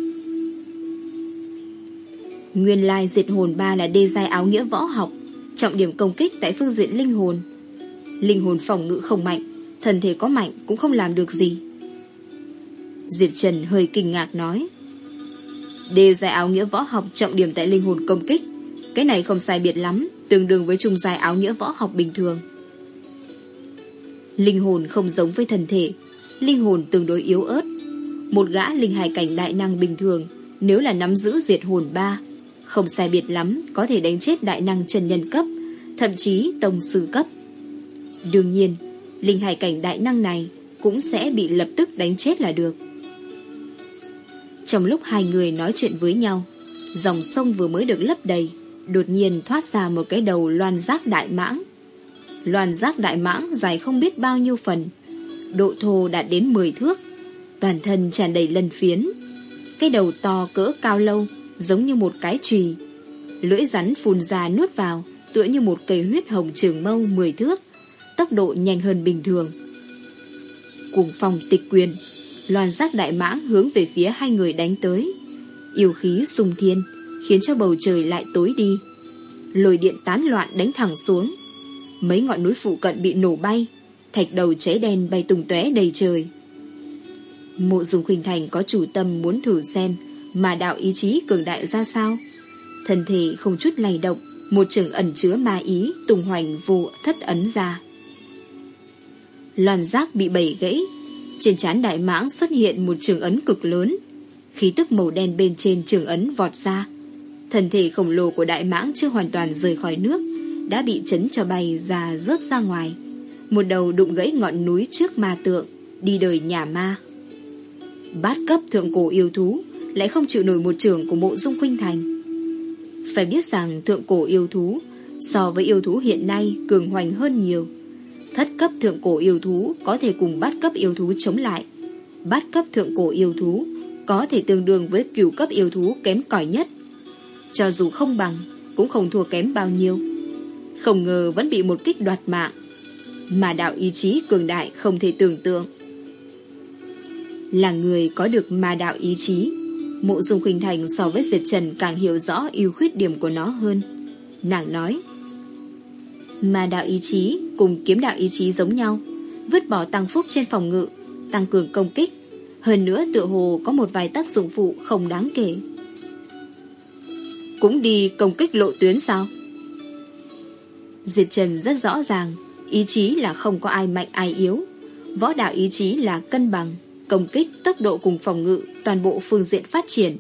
Nguyên lai diệt hồn ba là đê giai áo nghĩa võ học, trọng điểm công kích tại phương diện linh hồn. Linh hồn phòng ngự không mạnh, thân thể có mạnh cũng không làm được gì. Diệp Trần hơi kinh ngạc nói. đê dài áo nghĩa võ học trọng điểm tại linh hồn công kích. Cái này không sai biệt lắm, tương đương với trung dài áo nghĩa võ học bình thường. Linh hồn không giống với thân thể, linh hồn tương đối yếu ớt. Một gã linh hài cảnh đại năng bình thường, nếu là nắm giữ diệt hồn ba, không sai biệt lắm có thể đánh chết đại năng trần nhân cấp, thậm chí tông sư cấp. Đương nhiên, linh hài cảnh đại năng này cũng sẽ bị lập tức đánh chết là được. Trong lúc hai người nói chuyện với nhau, dòng sông vừa mới được lấp đầy, đột nhiên thoát ra một cái đầu loan giác đại mãng loàn giác đại mãng dài không biết bao nhiêu phần, độ thô đạt đến 10 thước, toàn thân tràn đầy lân phiến. Cái đầu to cỡ cao lâu, giống như một cái chùy lưỡi rắn phun ra nuốt vào, tựa như một cây huyết hồng trường mâu 10 thước, tốc độ nhanh hơn bình thường. Cùng phòng tịch quyền, loàn giác đại mãng hướng về phía hai người đánh tới. Yêu khí sung thiên, khiến cho bầu trời lại tối đi. Lồi điện tán loạn đánh thẳng xuống. Mấy ngọn núi phụ cận bị nổ bay, thạch đầu cháy đen bay tung tóe đầy trời. Mộ dùng khuynh thành có chủ tâm muốn thử xem mà đạo ý chí cường đại ra sao. Thân thể không chút lay động, một trường ẩn chứa ma ý tùng hoành vô thất ấn ra. Loàn giác bị bẩy gãy, trên trán đại mãng xuất hiện một trường ấn cực lớn, khí tức màu đen bên trên trường ấn vọt ra. Thân thể khổng lồ của đại mãng chưa hoàn toàn rời khỏi nước, đã bị chấn cho bay ra rớt ra ngoài. Một đầu đụng gãy ngọn núi trước ma tượng, đi đời nhà ma. Bát cấp thượng cổ yêu thú, lại không chịu nổi một trưởng của mộ dung khuynh thành. Phải biết rằng thượng cổ yêu thú, so với yêu thú hiện nay cường hoành hơn nhiều. Thất cấp thượng cổ yêu thú có thể cùng bát cấp yêu thú chống lại. Bát cấp thượng cổ yêu thú có thể tương đương với cửu cấp yêu thú kém cỏi nhất. Cho dù không bằng, cũng không thua kém bao nhiêu. Không ngờ vẫn bị một kích đoạt mạng. Mà đạo ý chí cường đại không thể tưởng tượng. Là người có được ma đạo ý chí, mộ dung khuynh thành so với diệt trần càng hiểu rõ ưu khuyết điểm của nó hơn. Nàng nói, Ma đạo ý chí cùng kiếm đạo ý chí giống nhau, vứt bỏ tăng phúc trên phòng ngự, tăng cường công kích. Hơn nữa tựa hồ có một vài tác dụng phụ không đáng kể. Cũng đi công kích lộ tuyến sao? Diệt Trần rất rõ ràng, ý chí là không có ai mạnh ai yếu. Võ đạo ý chí là cân bằng, công kích, tốc độ cùng phòng ngự, toàn bộ phương diện phát triển.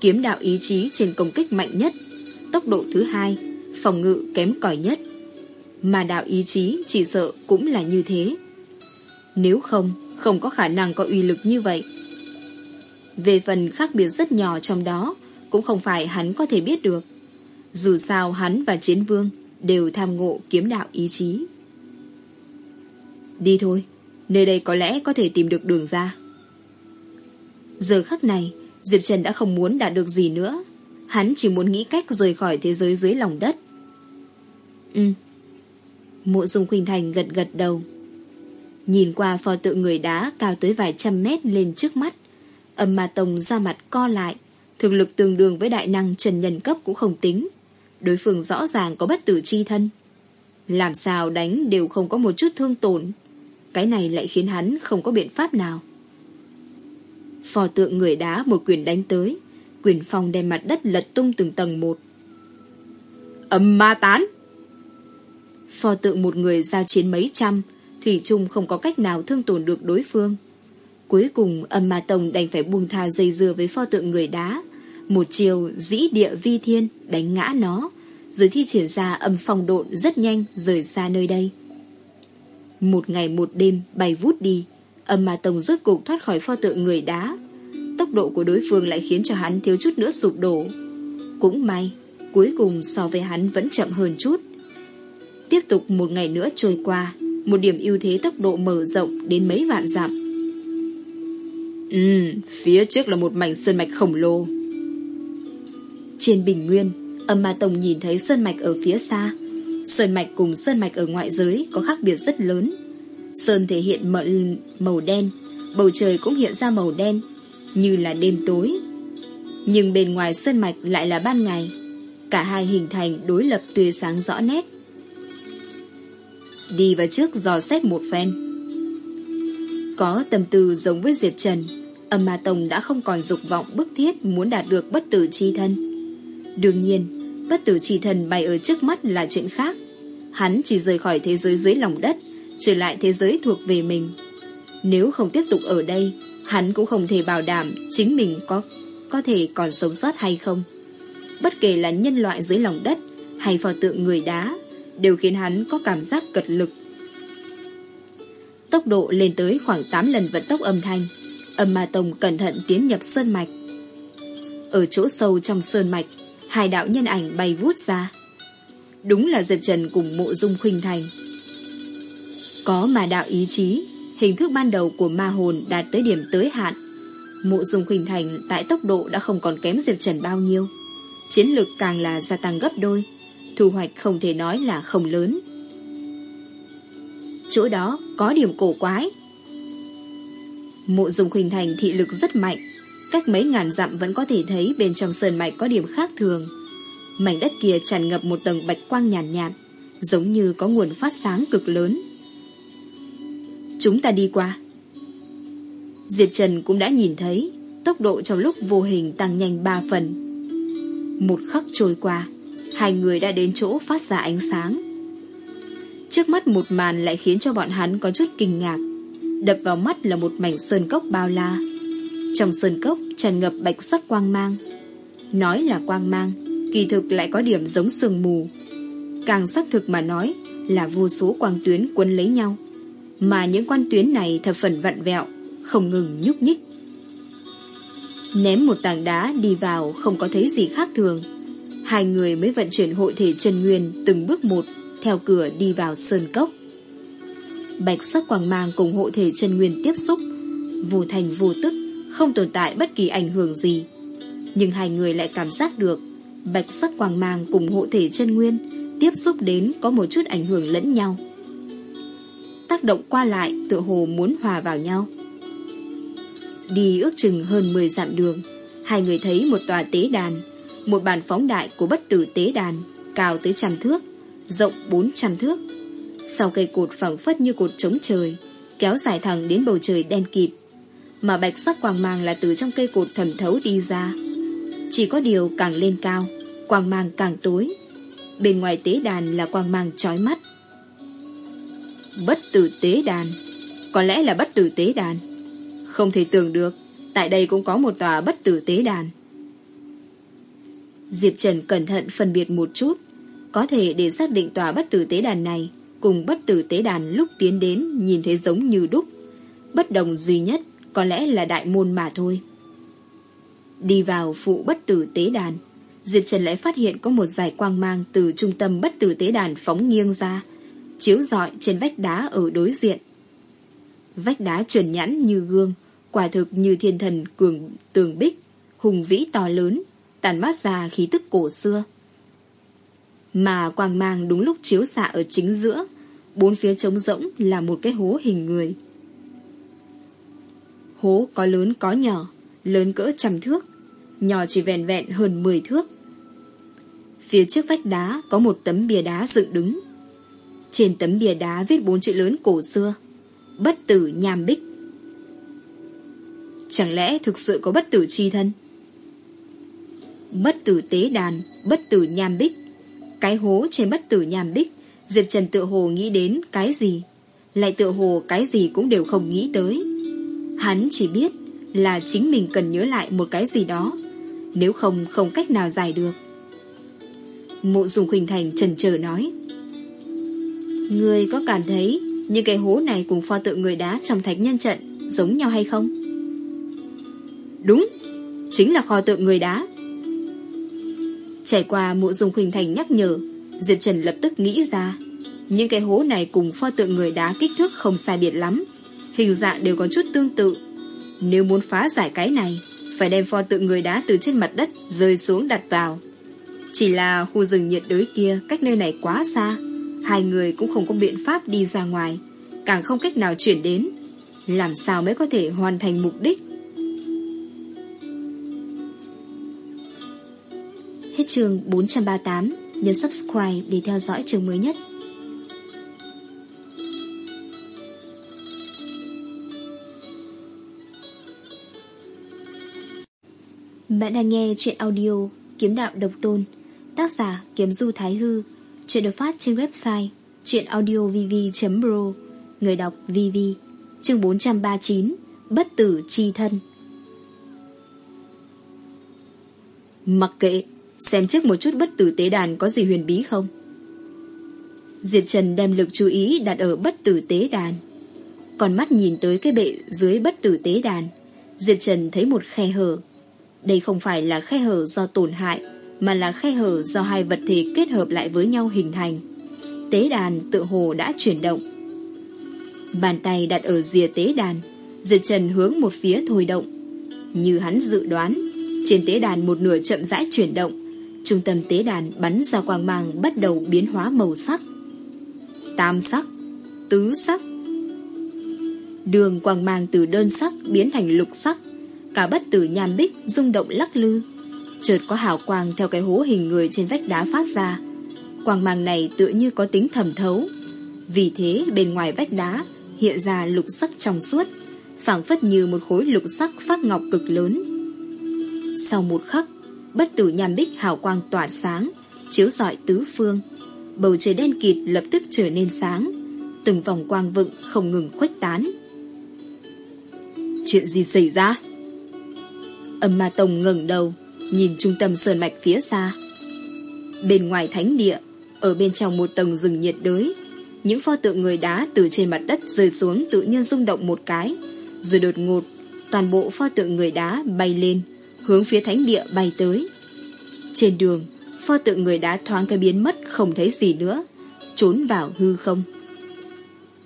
Kiếm đạo ý chí trên công kích mạnh nhất, tốc độ thứ hai, phòng ngự kém cỏi nhất. Mà đạo ý chí chỉ sợ cũng là như thế. Nếu không, không có khả năng có uy lực như vậy. Về phần khác biệt rất nhỏ trong đó, cũng không phải hắn có thể biết được. Dù sao hắn và chiến vương đều tham ngộ kiếm đạo ý chí. Đi thôi, nơi đây có lẽ có thể tìm được đường ra. Giờ khắc này, Diệp Trần đã không muốn đạt được gì nữa. Hắn chỉ muốn nghĩ cách rời khỏi thế giới dưới lòng đất. Ừ. Mộ dung khuynh thành gật gật đầu. Nhìn qua pho tượng người đá cao tới vài trăm mét lên trước mắt. Âm ma tông ra mặt co lại. Thực lực tương đương với đại năng trần nhân cấp cũng không tính. Đối phương rõ ràng có bất tử chi thân. Làm sao đánh đều không có một chút thương tổn. Cái này lại khiến hắn không có biện pháp nào. Phò tượng người đá một quyền đánh tới. Quyền phong đem mặt đất lật tung từng tầng một. Âm ma tán! Phò tượng một người giao chiến mấy trăm, Thủy chung không có cách nào thương tổn được đối phương. Cuối cùng âm ma tông đành phải buông tha dây dưa với pho tượng người đá. Một chiều dĩ địa vi thiên đánh ngã nó, rồi thi triển ra âm phong độn rất nhanh rời xa nơi đây. Một ngày một đêm bay vút đi, âm ma tông rốt cục thoát khỏi pho tượng người đá. Tốc độ của đối phương lại khiến cho hắn thiếu chút nữa sụp đổ. Cũng may, cuối cùng so với hắn vẫn chậm hơn chút. Tiếp tục một ngày nữa trôi qua, một điểm ưu thế tốc độ mở rộng đến mấy vạn dặm. Ừ, phía trước là một mảnh sơn mạch khổng lồ. Trên bình nguyên, âm ma tông nhìn thấy sơn mạch ở phía xa. Sơn mạch cùng sơn mạch ở ngoại giới có khác biệt rất lớn. Sơn thể hiện mỡ, màu đen, bầu trời cũng hiện ra màu đen, như là đêm tối. Nhưng bên ngoài sơn mạch lại là ban ngày. Cả hai hình thành đối lập tươi sáng rõ nét. Đi vào trước dò xét một phen. Có tâm tư giống với Diệp Trần, âm ma tông đã không còn dục vọng bức thiết muốn đạt được bất tử chi thân. Đương nhiên, bất tử chỉ thần bay ở trước mắt là chuyện khác. Hắn chỉ rời khỏi thế giới dưới lòng đất, trở lại thế giới thuộc về mình. Nếu không tiếp tục ở đây, hắn cũng không thể bảo đảm chính mình có có thể còn sống sót hay không. Bất kể là nhân loại dưới lòng đất hay pho tượng người đá, đều khiến hắn có cảm giác cật lực. Tốc độ lên tới khoảng 8 lần vận tốc âm thanh, âm ma tông cẩn thận tiến nhập sơn mạch. Ở chỗ sâu trong sơn mạch, hai đạo nhân ảnh bay vút ra. Đúng là giật trần cùng mộ dung khuynh thành. Có mà đạo ý chí, hình thức ban đầu của ma hồn đạt tới điểm tới hạn. Mộ dung khuynh thành tại tốc độ đã không còn kém Diệp Trần bao nhiêu. Chiến lực càng là gia tăng gấp đôi, thu hoạch không thể nói là không lớn. Chỗ đó có điểm cổ quái. Mộ dung khuynh thành thị lực rất mạnh, cách mấy ngàn dặm vẫn có thể thấy bên trong sơn mạch có điểm khác thường. Mảnh đất kia tràn ngập một tầng bạch quang nhàn nhạt, nhạt, giống như có nguồn phát sáng cực lớn. Chúng ta đi qua. Diệp Trần cũng đã nhìn thấy, tốc độ trong lúc vô hình tăng nhanh ba phần. Một khắc trôi qua, hai người đã đến chỗ phát ra ánh sáng. Trước mắt một màn lại khiến cho bọn hắn có chút kinh ngạc. Đập vào mắt là một mảnh sơn cốc bao la. Trong sơn cốc tràn ngập bạch sắc quang mang. Nói là quang mang, kỳ thực lại có điểm giống sương mù. Càng xác thực mà nói là vô số quang tuyến quân lấy nhau. Mà những quan tuyến này thập phần vặn vẹo, không ngừng nhúc nhích. Ném một tảng đá đi vào không có thấy gì khác thường. Hai người mới vận chuyển hội thể chân nguyên từng bước một theo cửa đi vào sơn cốc. Bạch sắc quang mang cùng hộ thể chân nguyên tiếp xúc, vô thành vô tức, không tồn tại bất kỳ ảnh hưởng gì. Nhưng hai người lại cảm giác được bạch sắc quang mang cùng hộ thể chân nguyên tiếp xúc đến có một chút ảnh hưởng lẫn nhau. Tác động qua lại tựa hồ muốn hòa vào nhau. Đi ước chừng hơn 10 dặm đường, hai người thấy một tòa tế đàn, một bàn phóng đại của bất tử tế đàn, cao tới trăm thước, rộng 400 thước. Sau cây cột phẳng phất như cột trống trời, kéo dài thẳng đến bầu trời đen kịt, mà bạch sắc quang mang là từ trong cây cột thẩm thấu đi ra. Chỉ có điều càng lên cao, quang mang càng tối. Bên ngoài tế đàn là quang mang chói mắt. Bất tử tế đàn, có lẽ là bất tử tế đàn. Không thể tưởng được, tại đây cũng có một tòa bất tử tế đàn. Diệp Trần cẩn thận phân biệt một chút, có thể để xác định tòa bất tử tế đàn này cùng bất tử tế đàn lúc tiến đến nhìn thấy giống như đúc. Bất đồng duy nhất có lẽ là đại môn mà thôi. Đi vào phụ bất tử tế đàn, Diệp Trần lại phát hiện có một dải quang mang từ trung tâm bất tử tế đàn phóng nghiêng ra, chiếu rọi trên vách đá ở đối diện. Vách đá trần nhẵn như gương, quả thực như thiên thần cường tường bích, hùng vĩ to lớn, tàn mát ra khí tức cổ xưa. Mà quang mang đúng lúc chiếu xạ ở chính giữa, bốn phía trống rỗng là một cái hố hình người. Hố có lớn có nhỏ, lớn cỡ trăm thước, nhỏ chỉ vẹn vẹn hơn 10 thước. Phía trước vách đá có một tấm bia đá dựng đứng. Trên tấm bia đá viết bốn chữ lớn cổ xưa, bất tử nhàm bích. Chẳng lẽ thực sự có bất tử chi thân? Bất tử tế đàn, bất tử nhàm bích cái hố trên bất tử nhàm bích, Diệp Trần tự hồ nghĩ đến cái gì, lại tự hồ cái gì cũng đều không nghĩ tới. Hắn chỉ biết là chính mình cần nhớ lại một cái gì đó, nếu không không cách nào giải được. Mộ dùng Khuynh Thành trần chờ nói. Người có cảm thấy những cái hố này cùng pho tượng người đá trong thạch nhân trận giống nhau hay không? Đúng, chính là kho tượng người đá. Trải qua mộ dùng khuynh thành nhắc nhở, Diệp Trần lập tức nghĩ ra. Những cái hố này cùng pho tượng người đá kích thước không sai biệt lắm. Hình dạng đều có chút tương tự. Nếu muốn phá giải cái này, phải đem pho tượng người đá từ trên mặt đất rơi xuống đặt vào. Chỉ là khu rừng nhiệt đới kia cách nơi này quá xa. Hai người cũng không có biện pháp đi ra ngoài. Càng không cách nào chuyển đến. Làm sao mới có thể hoàn thành mục đích Hết chương 438, nhấn subscribe để theo dõi chương mới nhất. Bạn đang nghe chuyện audio Kiếm Đạo Độc Tôn, Tác giả Kiếm Du Thái Hư Chuyện được phát trên website Chuyện audiovv.pro Người đọc VV Chương 439 Bất tử chi thân. Mặc kệ Xem trước một chút bất tử tế đàn có gì huyền bí không. Diệp Trần đem lực chú ý đặt ở bất tử tế đàn. Còn mắt nhìn tới cái bệ dưới bất tử tế đàn Diệp Trần thấy một khe hở. Đây không phải là khe hở do tổn hại, Mà là khe hở do hai vật thể kết hợp lại với nhau hình thành. Tế đàn tự hồ đã chuyển động. Bàn tay đặt ở rìa tế đàn, Diệp Trần hướng một phía thôi động. Như hắn dự đoán, Trên tế đàn một nửa chậm rãi chuyển động, Trung tâm tế đàn bắn ra quang mang Bắt đầu biến hóa màu sắc. Tam sắc, Tứ sắc. Đường quang mang từ đơn sắc Biến thành lục sắc. Cả bất tử nham bích rung động lắc lư. Chợt có hào quang theo cái hố hình người Trên vách đá phát ra. Quang mang này tựa như có tính thẩm thấu. Vì thế, bên ngoài vách đá Hiện ra lục sắc trong suốt, phảng phất như một khối lục sắc phát ngọc cực lớn. Sau một khắc, Bất tử nham bích hào quang tỏa sáng, Chiếu rọi tứ phương. Bầu trời đen kịt lập tức trở nên sáng. Từng vòng quang vựng không ngừng khuếch tán. Chuyện gì xảy ra? Âm ma tông ngẩng đầu, Nhìn trung tâm sơn mạch phía xa. Bên ngoài thánh địa, Ở bên trong một tầng rừng nhiệt đới, Những pho tượng người đá từ trên mặt đất rơi xuống tự nhiên rung động một cái. Rồi đột ngột, Toàn bộ pho tượng người đá bay lên, Hướng phía thánh địa bay tới. Trên đường, Pho tượng người đá thoáng cái biến mất, Không thấy gì nữa, Trốn vào hư không.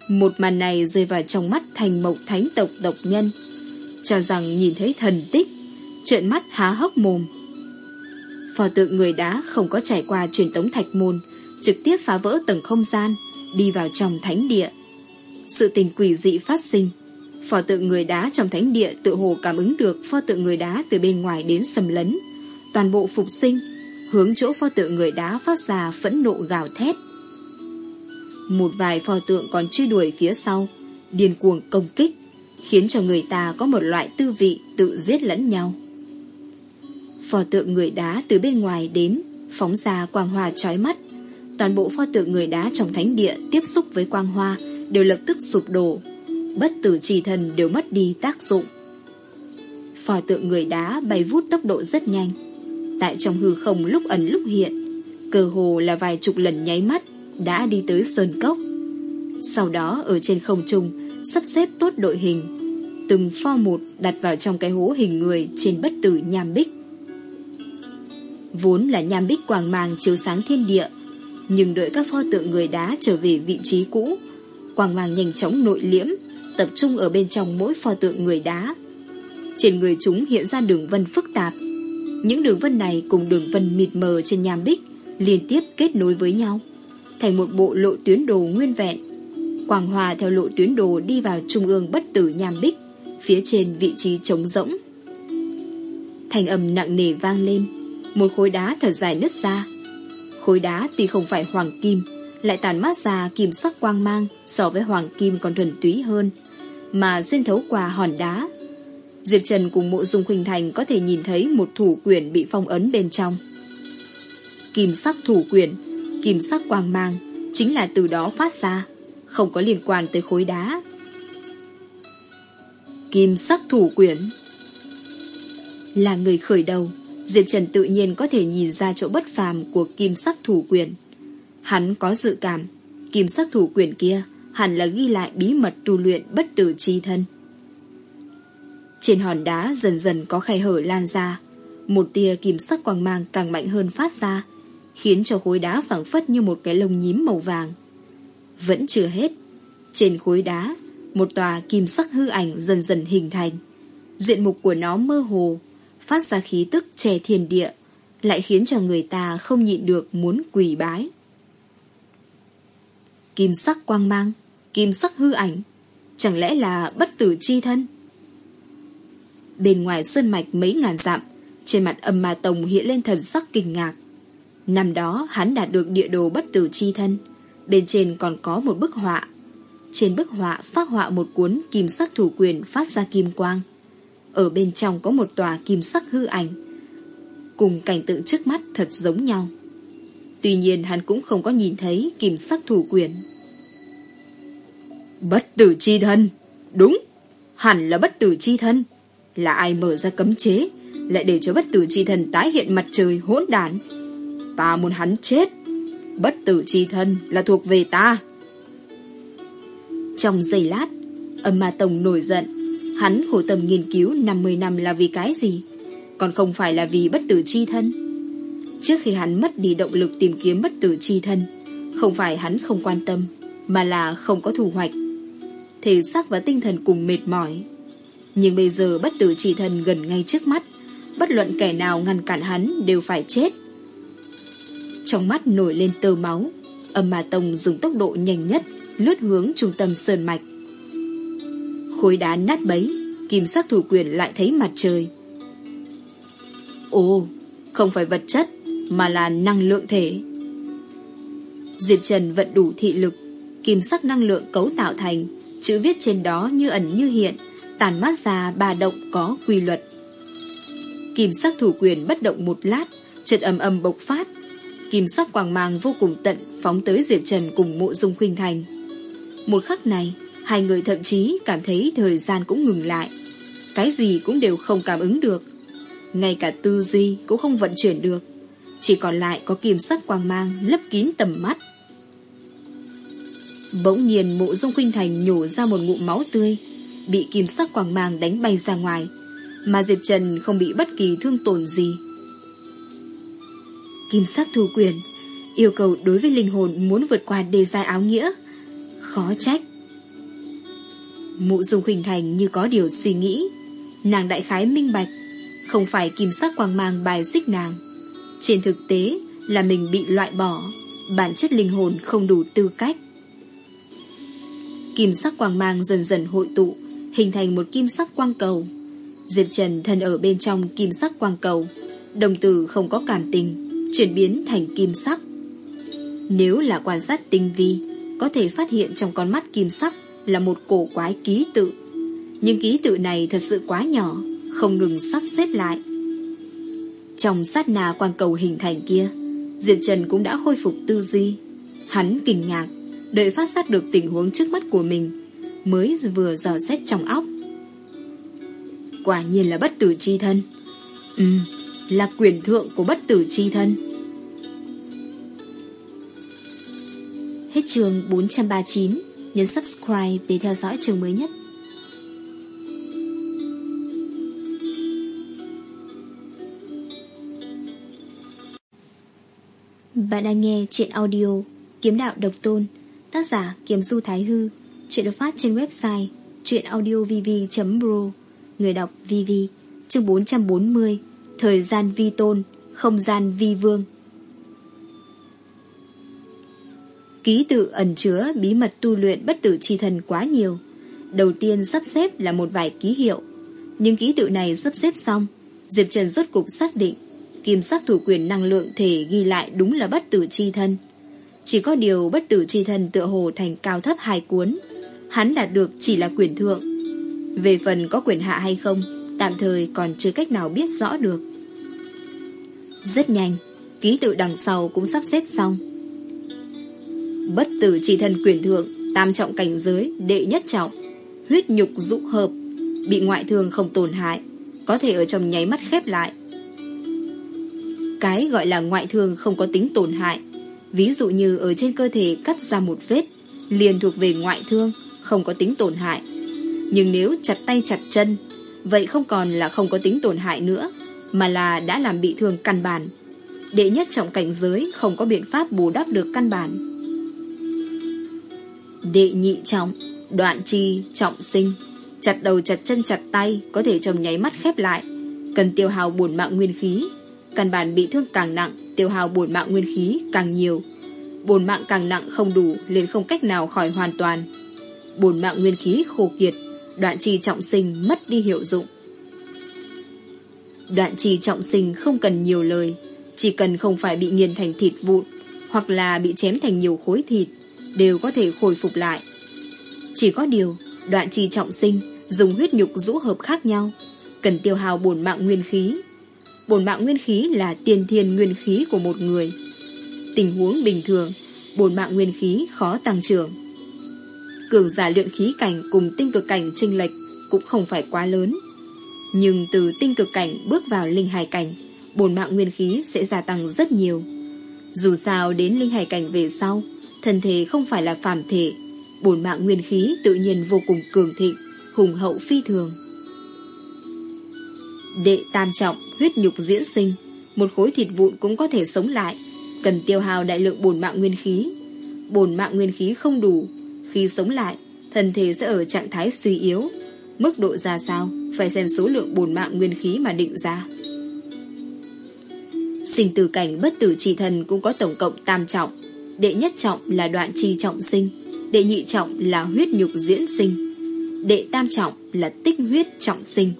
Một màn này rơi vào trong mắt thành mộc thánh tộc tộc nhân. Cho rằng nhìn thấy thần tích Trợn mắt há hốc mồm phò tượng người đá không có trải qua truyền tống thạch môn Trực tiếp phá vỡ tầng không gian Đi vào trong thánh địa Sự tình quỷ dị phát sinh Pho tượng người đá trong thánh địa tự hồ cảm ứng được pho tượng người đá từ bên ngoài đến xâm lấn. Toàn bộ phục sinh, hướng chỗ pho tượng người đá phát ra phẫn nộ gào thét. Một vài pho tượng còn truy đuổi phía sau, điên cuồng công kích, khiến cho người ta có một loại tư vị tự giết lẫn nhau. Pho tượng người đá từ bên ngoài đến, phóng ra quang hoa trói mắt. Toàn bộ pho tượng người đá trong thánh địa tiếp xúc với quang hoa đều lập tức sụp đổ, bất tử trì thần đều mất đi tác dụng. pho tượng người đá bay vút tốc độ rất nhanh. Tại trong hư không lúc ẩn lúc hiện, cơ hồ là vài chục lần nháy mắt đã đi tới sơn cốc. Sau đó ở trên không trung sắp xếp tốt đội hình, từng pho một đặt vào trong cái hố hình người trên bất tử nham bích. Vốn là nham bích quàng màng chiếu sáng thiên địa, nhưng đợi các pho tượng người đá trở về vị trí cũ, quàng màng nhanh chóng nội liễm, tập trung ở bên trong mỗi pho tượng người đá. Trên người chúng hiện ra đường vân phức tạp. Những đường vân này cùng đường vân mịt mờ trên nham bích liên tiếp kết nối với nhau, thành một bộ lộ tuyến đồ nguyên vẹn. Quang hòa theo lộ tuyến đồ đi vào trung ương bất tử nham bích, phía trên vị trí trống rỗng. Thành âm nặng nề vang lên, một khối đá thật dài nứt ra. Khối đá tuy không phải hoàng kim, lại tàn mát ra kim sắc quang mang so với hoàng kim còn thuần túy hơn, mà xuyên thấu qua hòn đá. Diệp Trần cùng mộ dung Khuynh Thành có thể nhìn thấy một thủ quyển bị phong ấn bên trong. Kim sắc thủ quyển, kim sắc quang mang, chính là từ đó phát ra, không có liên quan tới khối đá. Kim sắc thủ quyển Là người khởi đầu, Diệp Trần tự nhiên có thể nhìn ra chỗ bất phàm của kim sắc thủ quyền. Hắn có dự cảm, kim sắc thủ quyền kia hẳn là ghi lại bí mật tu luyện bất tử chi thân. Trên hòn đá dần dần có khay hở lan ra, một tia kim sắc quang mang càng mạnh hơn phát ra, khiến cho khối đá phẳng phất như một cái lông nhím màu vàng. Vẫn chưa hết, trên khối đá, một tòa kim sắc hư ảnh dần dần hình thành. Diện mục của nó mơ hồ, phát ra khí tức chè thiền địa, lại khiến cho người ta không nhịn được muốn quỳ bái. Kim sắc quang mang, kim sắc hư ảnh, chẳng lẽ là bất tử chi thân? Bên ngoài sơn mạch mấy ngàn dặm, trên mặt âm ma tông hiện lên thần sắc kinh ngạc. Năm đó hắn đạt được địa đồ bất tử chi thân, bên trên còn có một bức họa. Trên bức họa phát họa một cuốn kim sắc thủ quyền phát ra kim quang. Ở bên trong có một tòa kim sắc hư ảnh. Cùng cảnh tượng trước mắt thật giống nhau. Tuy nhiên hắn cũng không có nhìn thấy kim sắc thủ quyền. Bất tử chi thân. Đúng, hẳn là bất tử chi thân. Là ai mở ra cấm chế, lại để cho bất tử chi thân tái hiện mặt trời hỗn đản. Ta muốn hắn chết. Bất tử chi thân là thuộc về ta. Trong giây lát, âm ma tông nổi giận. Hắn khổ tâm nghiên cứu 50 năm là vì cái gì? Còn không phải là vì bất tử chi thân. Trước khi hắn mất đi động lực tìm kiếm bất tử chi thân, không phải hắn không quan tâm, mà là không có thu hoạch. Thể xác và tinh thần cùng mệt mỏi. Nhưng bây giờ bất tử chi thân gần ngay trước mắt, bất luận kẻ nào ngăn cản hắn đều phải chết. Trong mắt nổi lên tơ máu, âm mà tông dùng tốc độ nhanh nhất lướt hướng trung tâm sơn mạch. Khối đá nát bấy, kim sắc thủ quyền lại thấy mặt trời. Ồ, không phải vật chất, mà là năng lượng thể. Diệp Trần vận đủ thị lực, kim sắc năng lượng cấu tạo thành, chữ viết trên đó như ẩn như hiện, tàn mát ra ba động có quy luật. Kim sắc thủ quyền bất động một lát, chợt ầm ầm bộc phát. Kim sắc quang mang vô cùng tận phóng tới Diệp Trần cùng mộ dung khuynh thành. Một khắc này, hai người thậm chí cảm thấy thời gian cũng ngừng lại. Cái gì cũng đều không cảm ứng được. Ngay cả tư duy cũng không vận chuyển được. Chỉ còn lại có kim sắc quang mang lấp kín tầm mắt. Bỗng nhiên mộ dung khuynh thành nhổ ra một ngụm máu tươi, bị kim sắc quang mang đánh bay ra ngoài, mà Diệp Trần không bị bất kỳ thương tổn gì. Kim sắc thu quyền, yêu cầu đối với linh hồn muốn vượt qua đề giai áo nghĩa, khó trách. Mụ dung khuynh thành như có điều suy nghĩ, nàng đại khái minh bạch, không phải kim sắc quang mang bài xích nàng. Trên thực tế là mình bị loại bỏ, bản chất linh hồn không đủ tư cách. Kim sắc quang mang dần dần hội tụ, hình thành một kim sắc quang cầu. Diệp Trần thân ở bên trong kim sắc quang cầu, đồng tử không có cảm tình, chuyển biến thành kim sắc. Nếu là quan sát tinh vi, có thể phát hiện trong con mắt kim sắc là một cổ quái ký tự. Nhưng ký tự này thật sự quá nhỏ, không ngừng sắp xếp lại. Trong sát nà quang cầu hình thành kia, Diệp Trần cũng đã khôi phục tư duy. Hắn kinh ngạc, đợi phát sát được tình huống trước mắt của mình, mới vừa dò xét trong óc. Quả nhiên là bất tử chi thân. Ừ, là quyền thượng của bất tử chi thân. Hết chương 439, nhấn subscribe để theo dõi trường mới nhất. Bạn đang nghe chuyện audio Kiếm Đạo Độc Tôn, Tác giả Kiếm Du Thái Hư, Chuyện được phát trên website chuyenaudiovv.pro Người đọc VV Chương 440 Thời gian vi tôn, Không gian vi vương Ký tự ẩn chứa bí mật tu luyện bất tử chi thần quá nhiều Đầu tiên sắp xếp là một vài ký hiệu Nhưng ký tự này sắp xếp xong Diệp Trần rốt cục xác định kim sắc thủ quyền năng lượng thể ghi lại đúng là bất tử chi thân. Chỉ có điều bất tử chi thân tựa hồ thành cao thấp hai cuốn. Hắn đạt được chỉ là quyền thượng. Về phần có quyền hạ hay không, tạm thời còn chưa cách nào biết rõ được. Rất nhanh, ký tự đằng sau cũng sắp xếp xong. Bất tử chỉ thần quyền thượng, tam trọng cảnh giới, đệ nhất trọng, huyết nhục dụ hợp, bị ngoại thương không tổn hại, có thể ở trong nháy mắt khép lại, cái gọi là ngoại thương không có tính tổn hại. Ví dụ như ở trên cơ thể cắt ra một vết, liền thuộc về ngoại thương, không có tính tổn hại. Nhưng nếu chặt tay chặt chân, vậy không còn là không có tính tổn hại nữa, mà là đã làm bị thương căn bản. Đệ nhất trọng cảnh giới không có biện pháp bù đắp được căn bản. Đệ nhị trọng, đoạn chi, trọng sinh, chặt đầu chặt chân chặt tay có thể trong nháy mắt khép lại, cần tiêu hào buồn mạng nguyên khí, Căn bản bị thương càng nặng Tiêu hào bổn mạng nguyên khí càng nhiều. Bổn mạng càng nặng không đủ liền không cách nào khỏi hoàn toàn. Bổn mạng nguyên khí khô kiệt Đoạn trì trọng sinh mất đi hiệu dụng. Đoạn trì trọng sinh không cần nhiều lời Chỉ cần không phải bị nghiền thành thịt vụn Hoặc là bị chém thành nhiều khối thịt Đều có thể khôi phục lại Chỉ có điều Đoạn trì trọng sinh Dùng huyết nhục rũ hợp khác nhau Cần tiêu hao bổn mạng nguyên khí bổn mạng nguyên khí là tiền thiên nguyên khí của một người. tình huống bình thường, bổn mạng nguyên khí khó tăng trưởng. Cường giả luyện khí cảnh cùng tinh cực cảnh chênh lệch cũng không phải quá lớn. Nhưng từ tinh cực cảnh bước vào linh hài cảnh, bổn mạng nguyên khí sẽ gia tăng rất nhiều. Dù sao đến linh hài cảnh về sau, thân thể không phải là phàm thể, bổn mạng nguyên khí tự nhiên vô cùng cường thịnh, hùng hậu phi thường. Đệ tam trọng, huyết nhục diễn sinh, một khối thịt vụn cũng có thể sống lại, cần tiêu hao đại lượng bổn mạng nguyên khí. Bổn mạng nguyên khí không đủ, khi sống lại, thân thể sẽ ở trạng thái suy yếu. Mức độ ra sao, phải xem số lượng bổn mạng nguyên khí mà định ra. Sinh tử cảnh bất tử trì thần cũng có tổng cộng tam trọng. Đệ nhất trọng là đoạn trì trọng sinh, đệ nhị trọng là huyết nhục diễn sinh, đệ tam trọng là tích huyết trọng sinh.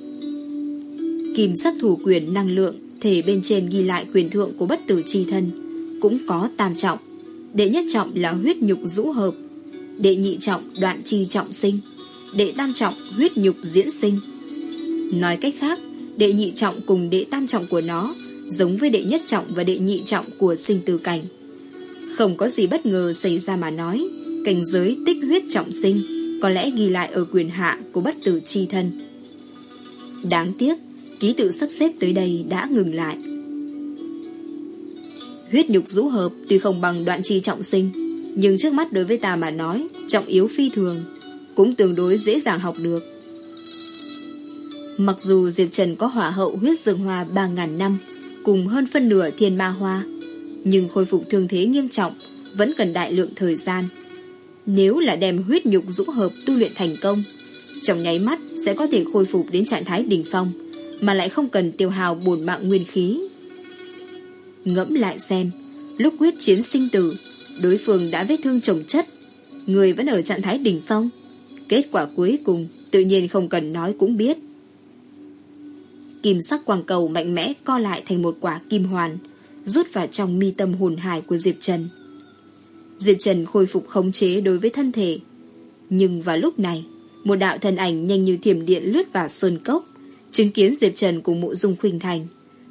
Kim sắc thủ quyền năng lượng thể bên trên ghi lại quyền thượng của bất tử chi thân cũng có tam trọng. Đệ nhất trọng là huyết nhục rũ hợp, đệ nhị trọng đoạn trì trọng sinh, đệ tam trọng huyết nhục diễn sinh. Nói cách khác, đệ nhị trọng cùng đệ tam trọng của nó giống với đệ nhất trọng và đệ nhị trọng của sinh tử cảnh. Không có gì bất ngờ xảy ra mà nói, cảnh giới tích huyết trọng sinh có lẽ ghi lại ở quyền hạ của bất tử chi thân. Đáng tiếc, ký tự sắp xếp tới đây đã ngừng lại. Huyết nhục rũ hợp tuy không bằng đoạn chi trọng sinh, nhưng trước mắt đối với ta mà nói, trọng yếu phi thường, cũng tương đối dễ dàng học được. Mặc dù Diệp Trần có hỏa hậu huyết dương hoa 3.000 năm, cùng hơn phân nửa thiên ma hoa, nhưng khôi phục thương thế nghiêm trọng vẫn cần đại lượng thời gian. Nếu là đem huyết nhục dũng hợp tu luyện thành công, trong nháy mắt sẽ có thể khôi phục đến trạng thái đỉnh phong, mà lại không cần tiêu hào bổn mạng nguyên khí. Ngẫm lại xem, lúc quyết chiến sinh tử, đối phương đã vết thương trồng chất, người vẫn ở trạng thái đỉnh phong. Kết quả cuối cùng, tự nhiên không cần nói cũng biết. Kim sắc quang cầu mạnh mẽ co lại thành một quả kim hoàn, rút vào trong mi tâm hồn hải của Diệp Trần. Diệp Trần khôi phục khống chế đối với thân thể. Nhưng vào lúc này, một đạo thân ảnh nhanh như thiểm điện lướt vào sơn cốc, chứng kiến Diệp Trần cùng mộ dung khuynh thành.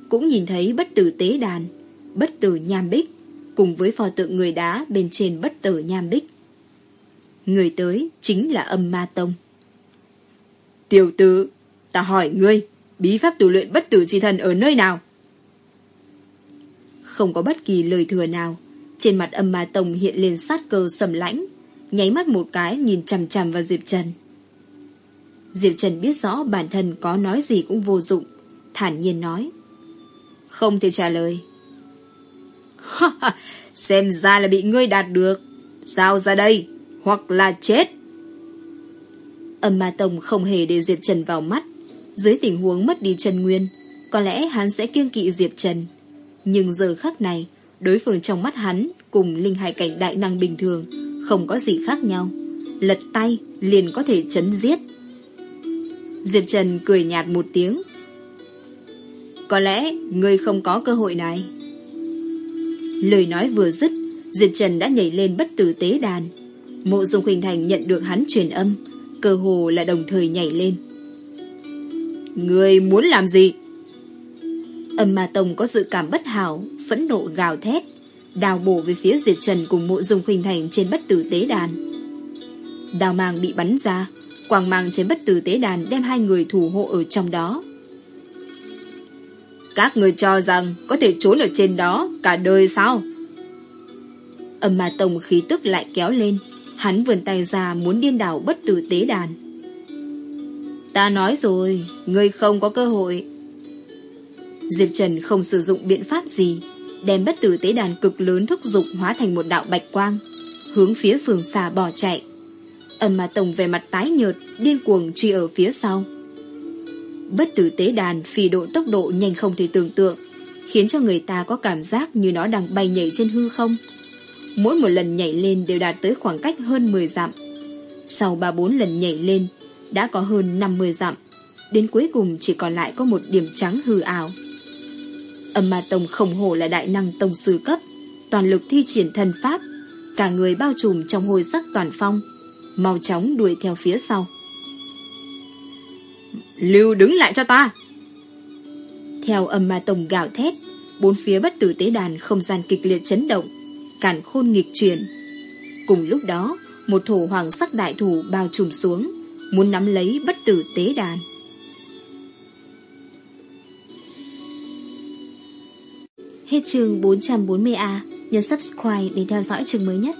Cũng nhìn thấy bất tử tế đàn, bất tử nham bích, cùng với pho tượng người đá bên trên bất tử nham bích. Người tới chính là âm ma tông. Tiểu tử, ta hỏi ngươi, bí pháp tu luyện bất tử chi thần ở nơi nào? Không có bất kỳ lời thừa nào, trên mặt âm ma tông hiện lên sát cơ sầm lãnh, nháy mắt một cái nhìn chằm chằm vào Diệp Trần. Diệp Trần biết rõ bản thân có nói gì cũng vô dụng, thản nhiên nói. Không thể trả lời. Xem ra là bị ngươi đạt được. Sao ra đây? Hoặc là chết. Âm ma tông không hề để Diệp Trần vào mắt. Dưới tình huống mất đi Trần Nguyên, có lẽ hắn sẽ kiêng kỵ Diệp Trần. Nhưng giờ khắc này, đối phương trong mắt hắn cùng linh hải cảnh đại năng bình thường không có gì khác nhau. Lật tay liền có thể chấn giết. Diệp Trần cười nhạt một tiếng. Có lẽ ngươi không có cơ hội này. Lời nói vừa dứt, Diệp Trần đã nhảy lên bất tử tế đàn. Mộ Dung Khuynh Thành nhận được hắn truyền âm, cơ hồ là đồng thời nhảy lên. Ngươi muốn làm gì? Âm Ma Tông có dự cảm bất hảo, phẫn nộ gào thét, đào bổ về phía Diệp Trần cùng mộ dung khuynh thành trên bất tử tế đàn. Đào mang bị bắn ra, quang mang trên bất tử tế đàn đem hai người thủ hộ ở trong đó. Các người cho rằng có thể trốn ở trên đó cả đời sao? Âm ma tông khí tức lại kéo lên, hắn vườn tay ra muốn điên đảo bất tử tế đàn. Ta nói rồi, ngươi không có cơ hội. Diệp Trần không sử dụng biện pháp gì, đem bất tử tế đàn cực lớn thúc dục hóa thành một đạo bạch quang, hướng phía phường xà bỏ chạy. Âm mà tổng về mặt tái nhợt, điên cuồng truy ở phía sau. Bất tử tế đàn phi độ tốc độ nhanh không thể tưởng tượng, khiến cho người ta có cảm giác như nó đang bay nhảy trên hư không. Mỗi một lần nhảy lên đều đạt tới khoảng cách hơn 10 dặm. Sau 3-4 lần nhảy lên, đã có hơn 50 dặm. Đến cuối cùng chỉ còn lại có một điểm trắng hư ảo. Âm ma tông khổng hồ là đại năng tông sư cấp, toàn lực thi triển thần pháp, cả người bao trùm trong hồi sắc toàn phong, mau chóng đuổi theo phía sau. Lưu đứng lại cho ta! Theo âm ma tông gào thét, bốn phía bất tử tế đàn không gian kịch liệt chấn động, càn khôn nghịch chuyển. Cùng lúc đó, một thổ hoàng sắc đại thủ bao trùm xuống, muốn nắm lấy bất tử tế đàn. Hết chương 440A, nhấn subscribe để theo dõi chương mới nhất.